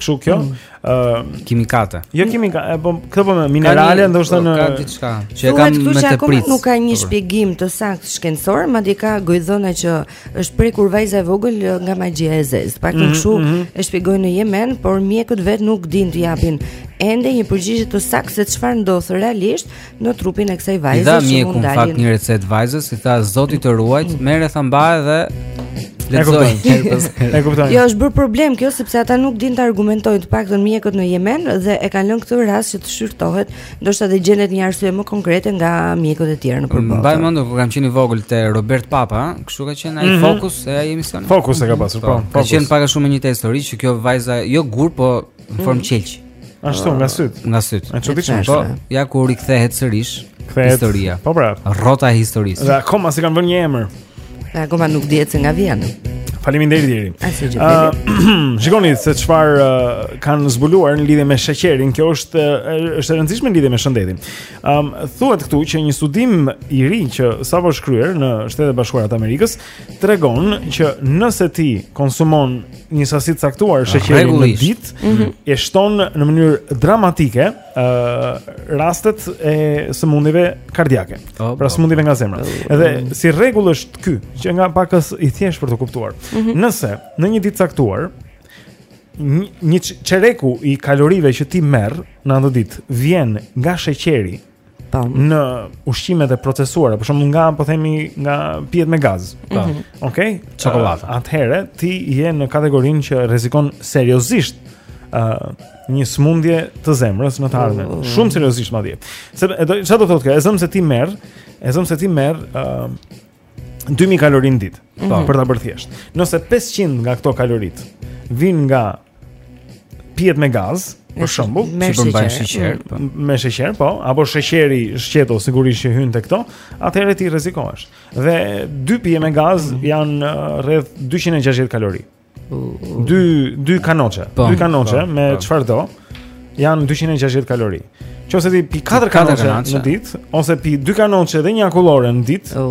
kështu kjo. Mm. Ë kimikate. Jo kimikate, po këto po minerale ndoshta në ka diçka që e kanë me tepri. Nuk ka një shpjegim të saktë shkencor, madje ka gojëdhëna që është prekur vajza e vogël nga magjia e zezë. Pak më mhm, kështu mhm. e shpjegojnë në Jemen, por mjekët vetë nuk dinë të japin ende një përgjigje të saktë se çfarë ndodh realisht, në trupin e kësaj vajze që mund dalin. I dha mjeku në fakt një recetë vajzës, i tha Zoti të ruajtë, merre tha mbaje dhe lexoje. E kuptoj. Jo, është bërë problem kjo sepse ata nuk dinë të argumentojnë të paktën mjekët në Jemen dhe e kanë lënë këtë rast që të shqyrtohet, ndoshta dhe gjendet një arsye më konkrete nga mjekët e tjerë nëpër botë. Mbaj mend kur kam qenë i vogël te Robert Papa, kështu ka qenë ai mm -hmm. Fokus ai emision. Fokus e ka pasur, po. po ka qenë pak a shumë një histori që kjo vajza jo gurë, po në formë qelqi. Ashtu nga sytë. Nga sytë. E çuditshme. Po, ja ku rikthehet sërish kthehet historia. Po pra, rrota e historisë. Dhe akoma s'i kanë vënë një emër. Dhe akoma nuk dihet se nga vjen. Faleminderit deri. Ah, shikoni se çfarë uh, kanë zbuluar në lidhje me sheqerin. Kjo është uh, është e rëndësishme në lidhje me shëndetin. Ëm um, thuhet këtu që një studim i ri që sapo është kryer në Shtetet e Bashkuara të Amerikës tregon që nëse ti konsumon një sasi të caktuar sheqeri në ditë, mm -hmm. e shton në mënyrë dramatike ë uh, rastet e sëmundjeve kardiake. Oh, pra sëmundjeve nga zemra. Oh, Edhe oh. si rregull është ky, qenka pak i thjeshtë për t'u kuptuar. Mm -hmm. Nëse në një ditë të caktuar një çereku i kalorive që ti merr në atë ditë vjen nga sheqeri Po. Në ushqimet e procesuara, për shembull nga po themi nga pijet me gaz. Po. Mhm. Okej, çokollatë. Uh, Atëherë ti je në kategorinë që rrezikon seriozisht ë uh, një sëmundje të zemrës në të ardhmen. Mm. Shumë seriozisht madje. Se çfarë do të thotë kjo? E zëmë se ti merr, e zëmë se ti merr ë uh, 2000 kalori në ditë, mm -hmm. për ta bërë thjesht. Nëse 500 nga këto kalorit vijnë nga pijet me gaz, për shembull, se përmbajnë sheqer, po. me sheqer, po, apo sheqeri sheqeto sigurisht që hyn te këto, atëherë ti rrezikohesh. Dhe dy pije me gaz mm -hmm. janë uh, rreth 260 kalori. dy dy kanoçe, po, dy kanoçe po, me po. çfarëdo janë 260 kalori. Qoftë se ti pi 4 kanoçe në ditë ose pi 2 kanoçe dhe një akullore në ditë,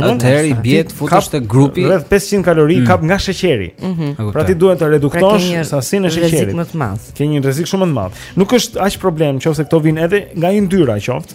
atëherë i bie të futesh te grupi rreth 500 kalori mm. kap nga sheqeri. Mm -hmm. Pra ti duhet të reduktosh pra sasinë e sheqerit. Ke një rrezik më të madh. Ke një rrezik shumë më të madh. Nuk është aq problem qoftë se këto vijnë edhe nga yndyra qoftë.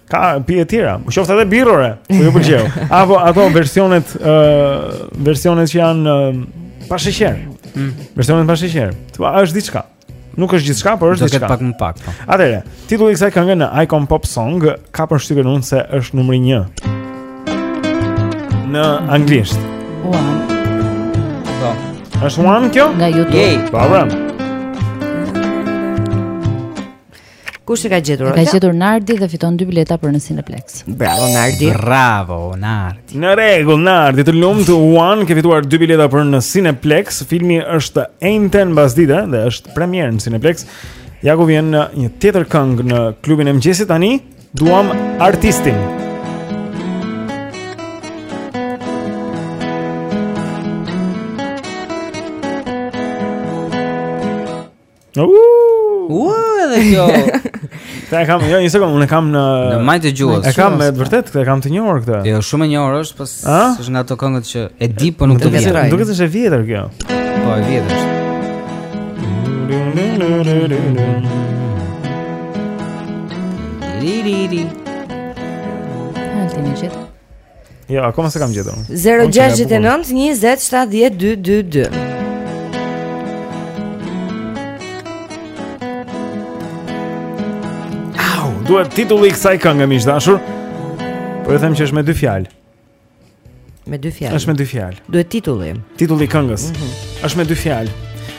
Ka pije tjera, qoftë edhe birrore, po ju pëlqeu. Apo ato versionet, uh, versionet që janë uh, pa sheqer. Mm. Versionet pa sheqer. Po, është diçka. Nuk është gjithçka, por është diçka. Do të ketë pak më pak. Po. Atëherë, titulli i kësaj këngë në Icon Pop Song ka përshtypjen unë se është numri 1. Në anglisht. One. Po. Është one kjo? Nga YouTube. Yay. Po, Kush e ka gjetur? E ka gjetur Nardi dhe fiton dy bileta për në Cineplex. Bravo Nardi. Bravo Nardi. Në rregull Nardi, të lumtë Juan, ke fituar dy bileta për në Cineplex. Filmi është Të enjten mbasdite dhe është premierë në Cineplex. Ja ku vjen një tjetër këngë në klubin e mëngjesit tani, duam artistin. Uuuu Uuuu edhe kjo Këtë e kam, jo, një sekondë, unë e kam në Në majë të gjuhës E kam me të vërtetë, këtë e kam të njohur këtë Jo, shumë e njohur është, pas po është nga ato këngët që e di, po nuk të vjen Duket se është e vjetër kjo Po, e vjetër është Ri, ri, ri Në të një gjithë Jo, akoma s'e kam gjetur. 069 20 70 222. duhet titulli i kësaj kënge miq të dashur. Po ju them që është me dy fjalë. Me dy fjalë. Është me dy fjalë. Duhet titulli. Titulli i këngës. Mm -hmm. Është me dy fjalë.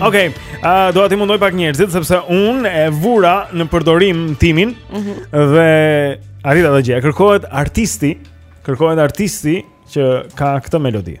Okej, dua t'i mundoj pak njerëzit sepse unë e vura në përdorim timin mhm. dhe arrita ta gjej. Kërkohet artisti, kërkohet artisti që ka këtë melodi.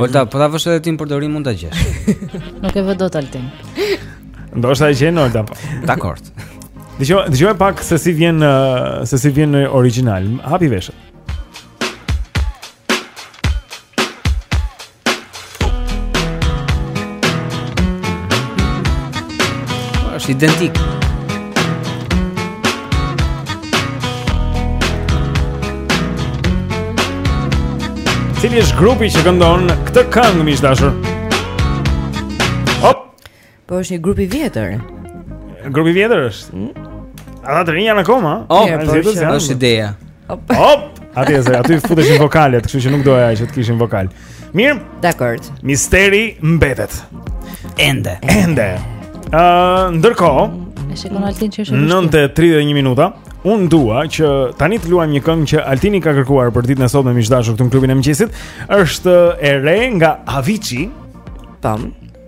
Olta, po ta vësh edhe ti në përdorim mund ta gjesh. Nuk e vë dot Altin. Ndoshta e gjen Olta po. Dakord. Dëgjoje, dëgjoje pak se si vjen se si vjen origjinal. Hapi veshët. Është identik. Cili është grupi që këndon këtë këngë miq të dashur? Po është një grup i vjetër. Grup i vjetër është. Hmm? Ata të rinj janë akoma. Oh, po, është vjetër, është, është ideja. Hop. Hop. Aty është, aty futeshin vokalet, kështu që nuk doja që të kishin vokal. Mirë. Dakord. Misteri mbetet. Ende. Ende. Ëh, uh, ndërkohë, e shikon Altin që është 9:31 minuta. Unë dua që tani të luajmë një këngë që Altini ka kërkuar për ditën e sotme me miq të dashur këtu në klubin e mëngjesit. Është e re nga Avicii. Tam.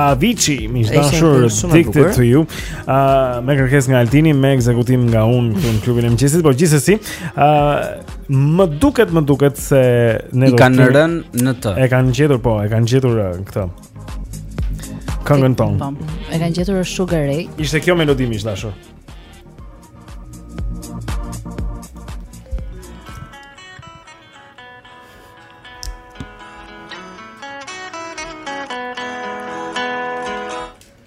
Avicii, miq të dashur, direkt te ju. Ë uh, me kërkesë nga Altini, me ekzekutim nga unë këtu në klubin e mëngjesit, por gjithsesi, ë uh, më duket, më duket se i kanë rënë në të. E kanë gjetur po, e kanë gjetur uh, këtë. Këngën tonë. Po, e kanë gjetur Sugar Ray. Ishte kjo melodi miq të dashur.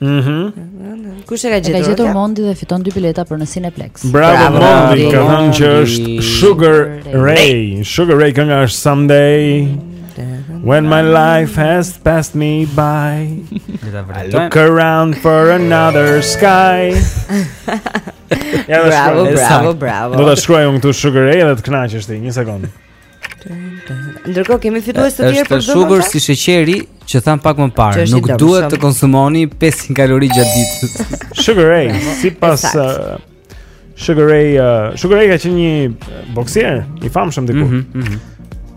Mhm. Mm Kush e ka gjetur? E ka gjetur Mondi dhe fiton dy bileta për në Cineplex. Bravo, Bravo Mondi, ka thënë që është Sugar Ray. Sugar Ray kënga është Someday. When my life has passed me by. I look around for another sky. Ja, bravo, bravo, bravo. Do ta shkruaj unë këtu Sugar Ray dhe të kënaqesh ti, një sekond. Ndërkohë kemi fitues të tjerë për zonë. Është sugar si sheqeri që thamë pak më parë, nuk duhet të konsumoni 500 kalori gjatë ditës. Sugar Ray, sipas uh, Sugar Ray, uh, Sugar Ray ka qenë një boksier i famshëm diku. Mm -hmm, mm -hmm.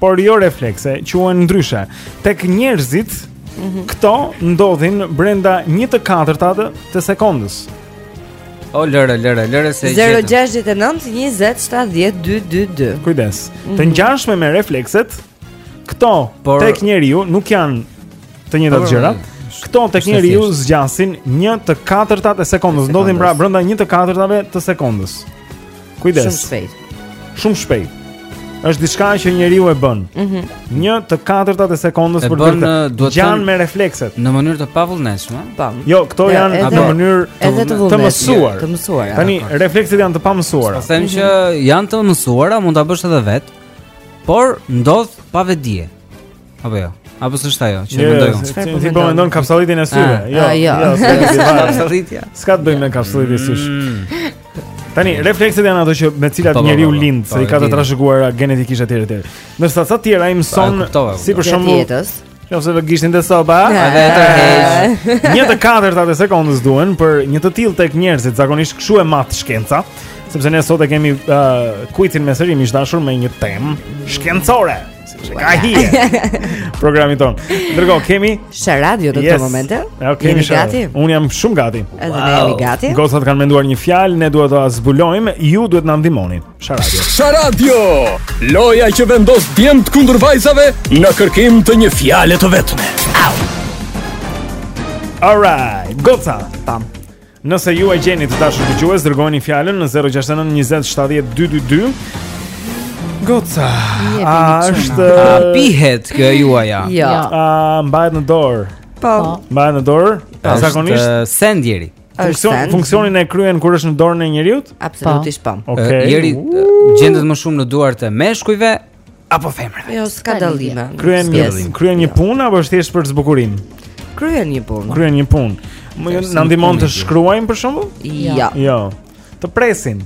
Por jo reflekse, quhen ndryshe. Tek njerëzit, mm -hmm. këto ndodhin brenda 1 të katërtat të sekondës. O lëre, lëre, lëre se i gjetëm 069 20 70 222 Kujdes, mm -hmm. të mhm. ngjashme me reflekset Këto Por... tek njeriu nuk janë të njëjta gjëra Këto tek njeriu zgjasin një të katërtat e sekondës Ndodhin pra brenda një të katërtave të sekondës Kujdes. Shumë shpejt. Shumë shpejt. Është diçka që njeriu e bën. Mhm. Mm një të katërtat e sekondës për të bërë. Gjan me reflekset. Në mënyrë të pavullnetshme. Po. Jo, këto e, janë në mënyrë edhe të, të mësuar. Të mësuar. Tani po. reflekset janë të pamësuara. Po them që janë të mësuara, mund ta bësh edhe vetë. Por ndodh pa vetëdije. Apo jo. Apo s'është ajo që jo, mendoj unë. Ti po, po mendon kapsullitjen e syve. Ah, jo, ah, jo. jo kapsullitja. S'ka të bëjë me kapsullitjen e sysh. Mm. Tani reflekset janë ato që me cilat po, po, njeriu po, lind, se i ka të trashëguar genetikisht etj etj. Ndërsa ca të tjera i mëson si për shembull jetës. Nëse vë gishtin te soba, edhe e heq. Një të katërtat e sekondës duhen për një të tillë tek njerëzit, zakonisht kshu e mat shkenca, sepse ne sot e kemi uh, kuicin miq të dashur me një temë shkencore. Mm. Sepse ka hije. Programit tonë. Ndërkohë kemi Sha Radio në këtë yes. moment. Ja, okay, jemi gati. Un jam shumë gati. Edhe wow. ne jemi gati. Gocat kanë menduar një fjalë, ne duhet ta zbulojmë, ju duhet të na ndihmoni. Sha Radio. Sha Radio. Loja që vendos djemtë kundër vajzave në kërkim të një fjale të vetme. Au. All right. Goca. Pam. Nëse ju e gjeni të dashur dëgjues, dërgojeni fjalën në 069 20 70 222. Goca, a është a pihet kjo juaja? Jo. A mbahet në dorë? Po. po. Mbahet në dorë? Po. Zakonisht është send i ri. Funksion, funksionin e kryen kur është në dorën e njeriu? Absolutisht po. po. Okej. Okay. Ky gjendet më shumë në duart e meshkujve apo femrave. Jo, s'ka dallim. Kryen një kryen një jo. punë apo është thjesht për zbukurim? Kryen një punë. Kryen një punë. Më jo, na ndihmon të shkruajmë për shembull? Jo. Jo. Të presim.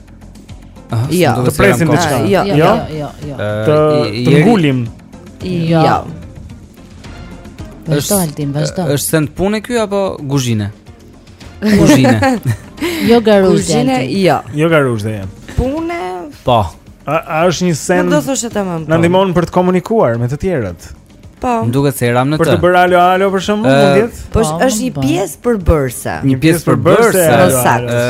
Aha, jo, të presim diçka. Jo, jo, jo. jo, jo. Të ngulim. Jo. jo. Vazhdo Altin, vazhdo. Është send pune ky apo guzhine? Kuzhine. jo garuzhde. Kuzhine, jo. Jo garuzhde jam. Pune. Po. A, a është një send? Nuk do thosh e tamam. Na po. ndihmon për të komunikuar me të tjerët. Po. Më duket se ram në të. Për të bërë alo alo për shembull, mund të jetë? Po, po është një po. pjesë përbërëse. Një pjesë përbërëse. Saktë.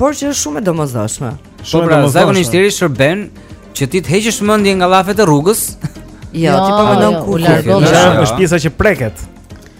Por që është shumë e domosdoshme. Po, shumë pra, zakonisht i shërben që ti të heqësh mendjen nga llafet e rrugës. Jo, ti po mendon jo, ku largohesh. Është pjesa që preket.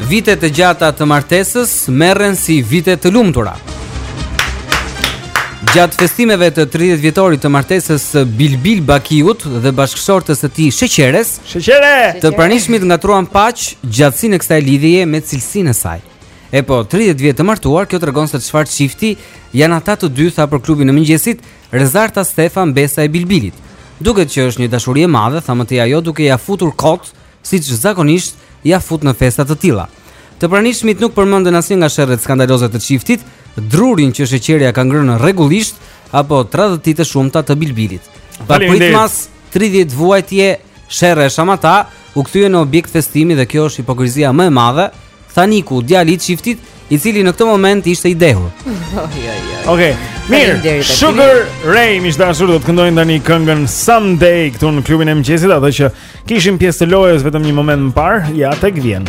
vitet e gjata të martesës merren si vite të lumtura. Gjatë festimeve të 30 vjetorit të martesës së Bilbil Bakiut dhe bashkëshortës së tij Sheqeres, Sheqere! të pranishmit ngatruan paq gjatësinë e kësaj lidhjeje me cilësinë e saj. E po, 30 vjet të martuar, kjo tregon se çfarë çifti janë ata të dy tha për klubin e mëngjesit Rezarta Stefa, mbesa e Bilbilit. Duket që është një dashuri e madhe, tha më tej ajo duke ia futur kot siç zakonisht ia fut në festa të tilla. Të pranishmit nuk përmendën asnjë nga sherret skandaloze të çiftit, drurin që Sheqerja ka ngrënë rregullisht apo tradhëtitë e shumta të Bilbilit. Papritmas 30 vuajtje sherre e shamata u kthyen në objekt festimi dhe kjo është hipokrizia më e madhe Tha Niku, djali i çiftit, i cili në këtë moment ishte i dehur. Okej. Mirë. Sugar Ray miq të dashur do të këndojnë tani këngën Someday këtu në klubin e mëngjesit, atë që kishim pjesë të lojës vetëm një moment më parë, ja tek vjen.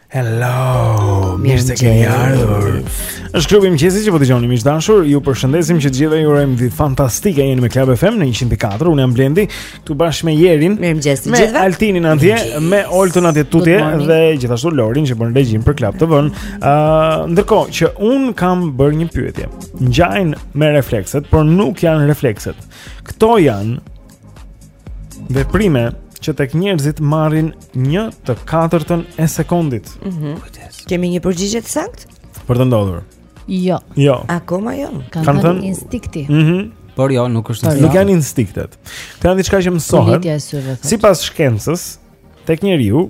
Hello, mirë se keni ardhur. Është klubi i mëngjesit që po dëgjoni miq të dashur. Ju përshëndesim që të gjithëve ju urojmë ditë fantastike. Jeni me Club FM në 104. Unë jam Blendi, këtu bashkë me Jerin. Mirë mëngjes të gjithëve. Me Altinin atje, me Oltën atje tutje dhe gjithashtu Lorin që bën regjinë për Club TV. Ë, ndërkohë që unë kam bërë një pyetje. Ngjajnë me reflekset, por nuk janë reflekset. Këto janë veprime që tek njerëzit marrin 1 të katërtën e sekondit. Mhm. Mm Kemi një përgjigje të saktë? Për të ndodhur. Jo. Jo. Akoma jo. Kanë thënë instinkti. Mhm. Mm Por jo, nuk është instinkti. Nuk janë instinktet. Këto janë diçka që mësohen. Sipas shkencës, tek njeriu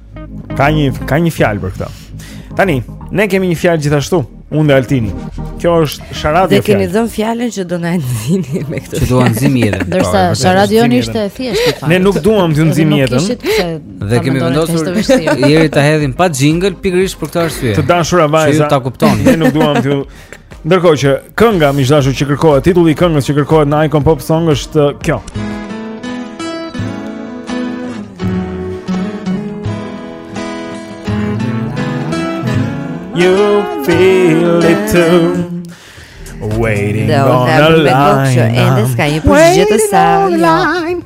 Ka një ka një fjalë për këtë. Tani, ne kemi një fjalë gjithashtu, unë dhe Altini. Kjo është Sharadio. Dhe keni dhënë fjalën që do na nxini me këtë. Që do na nxini jetën. Ndërsa po, Sharadio ishte e thjeshtë fakt. Ne nuk duam t'ju nxijmë jetën. Dhe kemi vendosur Jeri ta hedhim pa jingle pikërisht për këtë arsye. Të dashura vajza. Ju ta kuptoni. Ne nuk duam t'ju Ndërkohë që kënga miq të dashur që kërkohet, titulli i këngës që kërkohet në Icon Pop Song është uh, kjo. You feel it too. Waiting on the line. Waiting on the line.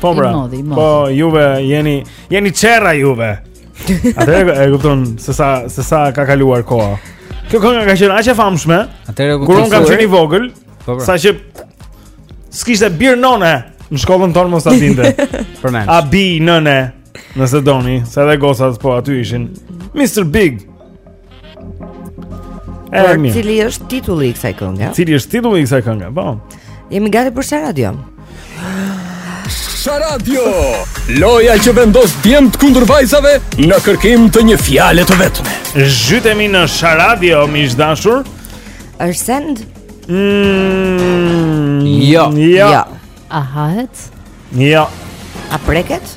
Po bra. Po juve jeni jeni çerra juve. Atëherë e kupton se sa se sa ka kaluar koha. Kjo kënga ka qenë aq e famshme. Atëherë kur unë kam qenë i vogël, po, sa që s'kishte bir none në shkollën tonë mos ta dinte. Përmend. A bijë nëne, nëse doni, se edhe gocat po aty ishin. Mr Big. Por cili është titulli i kësaj kënge? Cili është titulli i kësaj kënge? Po. Jemi gati për Sharadio. Sharadio. Loja që vendos djemtë kundër vajzave në kërkim të një fjale të vetme. Zhytemi në Sharadio, miq të dashur. Është send? Mm, jo. Jo. Ja. Jo. Aha, et. Jo. A preket?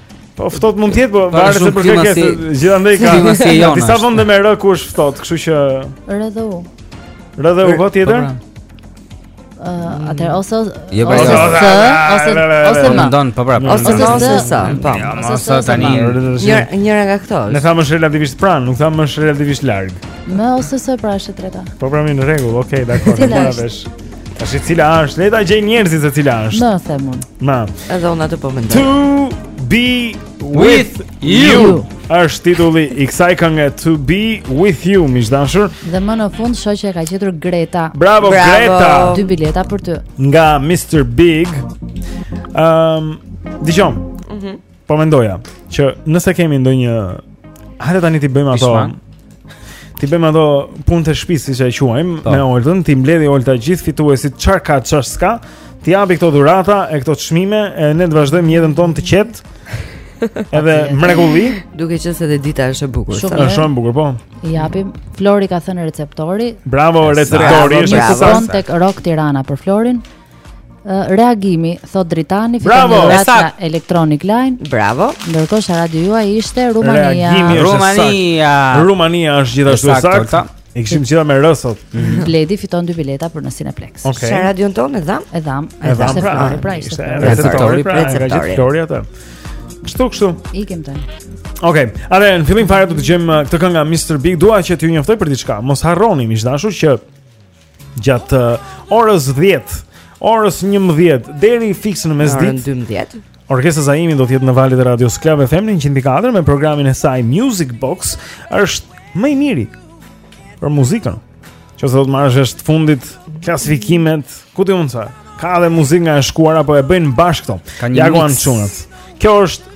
Po ftohtë mund të jetë, po varet se për çka ke. Gjithandej ka. Disa vende me R ku është ftohtë, kështu që R dhe U. R dhe U ka tjetër? Po, Uh, atë ose jo, pra, ose ose ose më ndon po prapë ose ose ose sa po ose tani një njëra nga këto ne thamë është relativisht pranë nuk thamë është relativisht larg më ose se pra është e treta po prapë në rregull okay dakor marrësh Tash e cila është? Le ta gjejnë njerëzit se cila është. Më them unë. Më. Edhe unë atë po mendoj. To be with you. Është titulli i kësaj kënge To be with you, miq të dashur. Dhe më në fund shoh që e ka gjetur Greta. Bravo, Bravo. Greta. Dy bileta për ty. Nga Mr Big. Ehm, um, dëgjom. Mhm. Mm Po mendoja që nëse kemi ndonjë hajde tani t'i bëjmë ato. T'i bëjmë ato punë të shtëpisë siç e quajmë po. me Oltën, t'i mbledhë Olta gjithë fituesit çfarë ka çfarë s'ka, t'i japë këto dhurata e këto çmime e ne të vazhdojmë jetën tonë të qetë. Edhe mrekulli, duke qenë se edhe dita është e bukur. Shumë është shumë e bukur, po. I japim. Flori ka thënë receptori. Bravo receptori, është saktë. Tek Rock Tirana për Florin. reagimi thotë Dritani fiton një dhuratë nga Electronic Line. Bravo. Ndërkohë s'ha radio, juaja ishte Rumania. Reagimi Rumania. Rumania është gjithashtu saktë. E kishim të gjitha me R sot mhm. Bledi fiton dy bileta për në Cineplex okay. S'ha radion tonë e dhamë? E dhamë E dhamë pra, flori, pra ishte flori pra, Receptori pra Receptori Nga gjithë flori atë Kështu kështu Ikim tani Ok, are, në fillim fare të dëgjojmë uh, këtë këngë nga Mr. Big Dua që t'ju njëftoj për diçka Mos harroni, miq të dashur që gjatë uh, orës 10, orës 11 deri fiks në mesditë. Orën 12. Orkesta Zaimi do të jetë në valët e Radios Club FM 104 me programin e saj Music Box, është më i miri për muzikën. Nëse do të marrësh vesh të fundit klasifikimet, ku ti mund të sa? Ka dhe muzikë nga e shkuara, po e bëjnë bashkë të. gjitha në një mix. Kjo është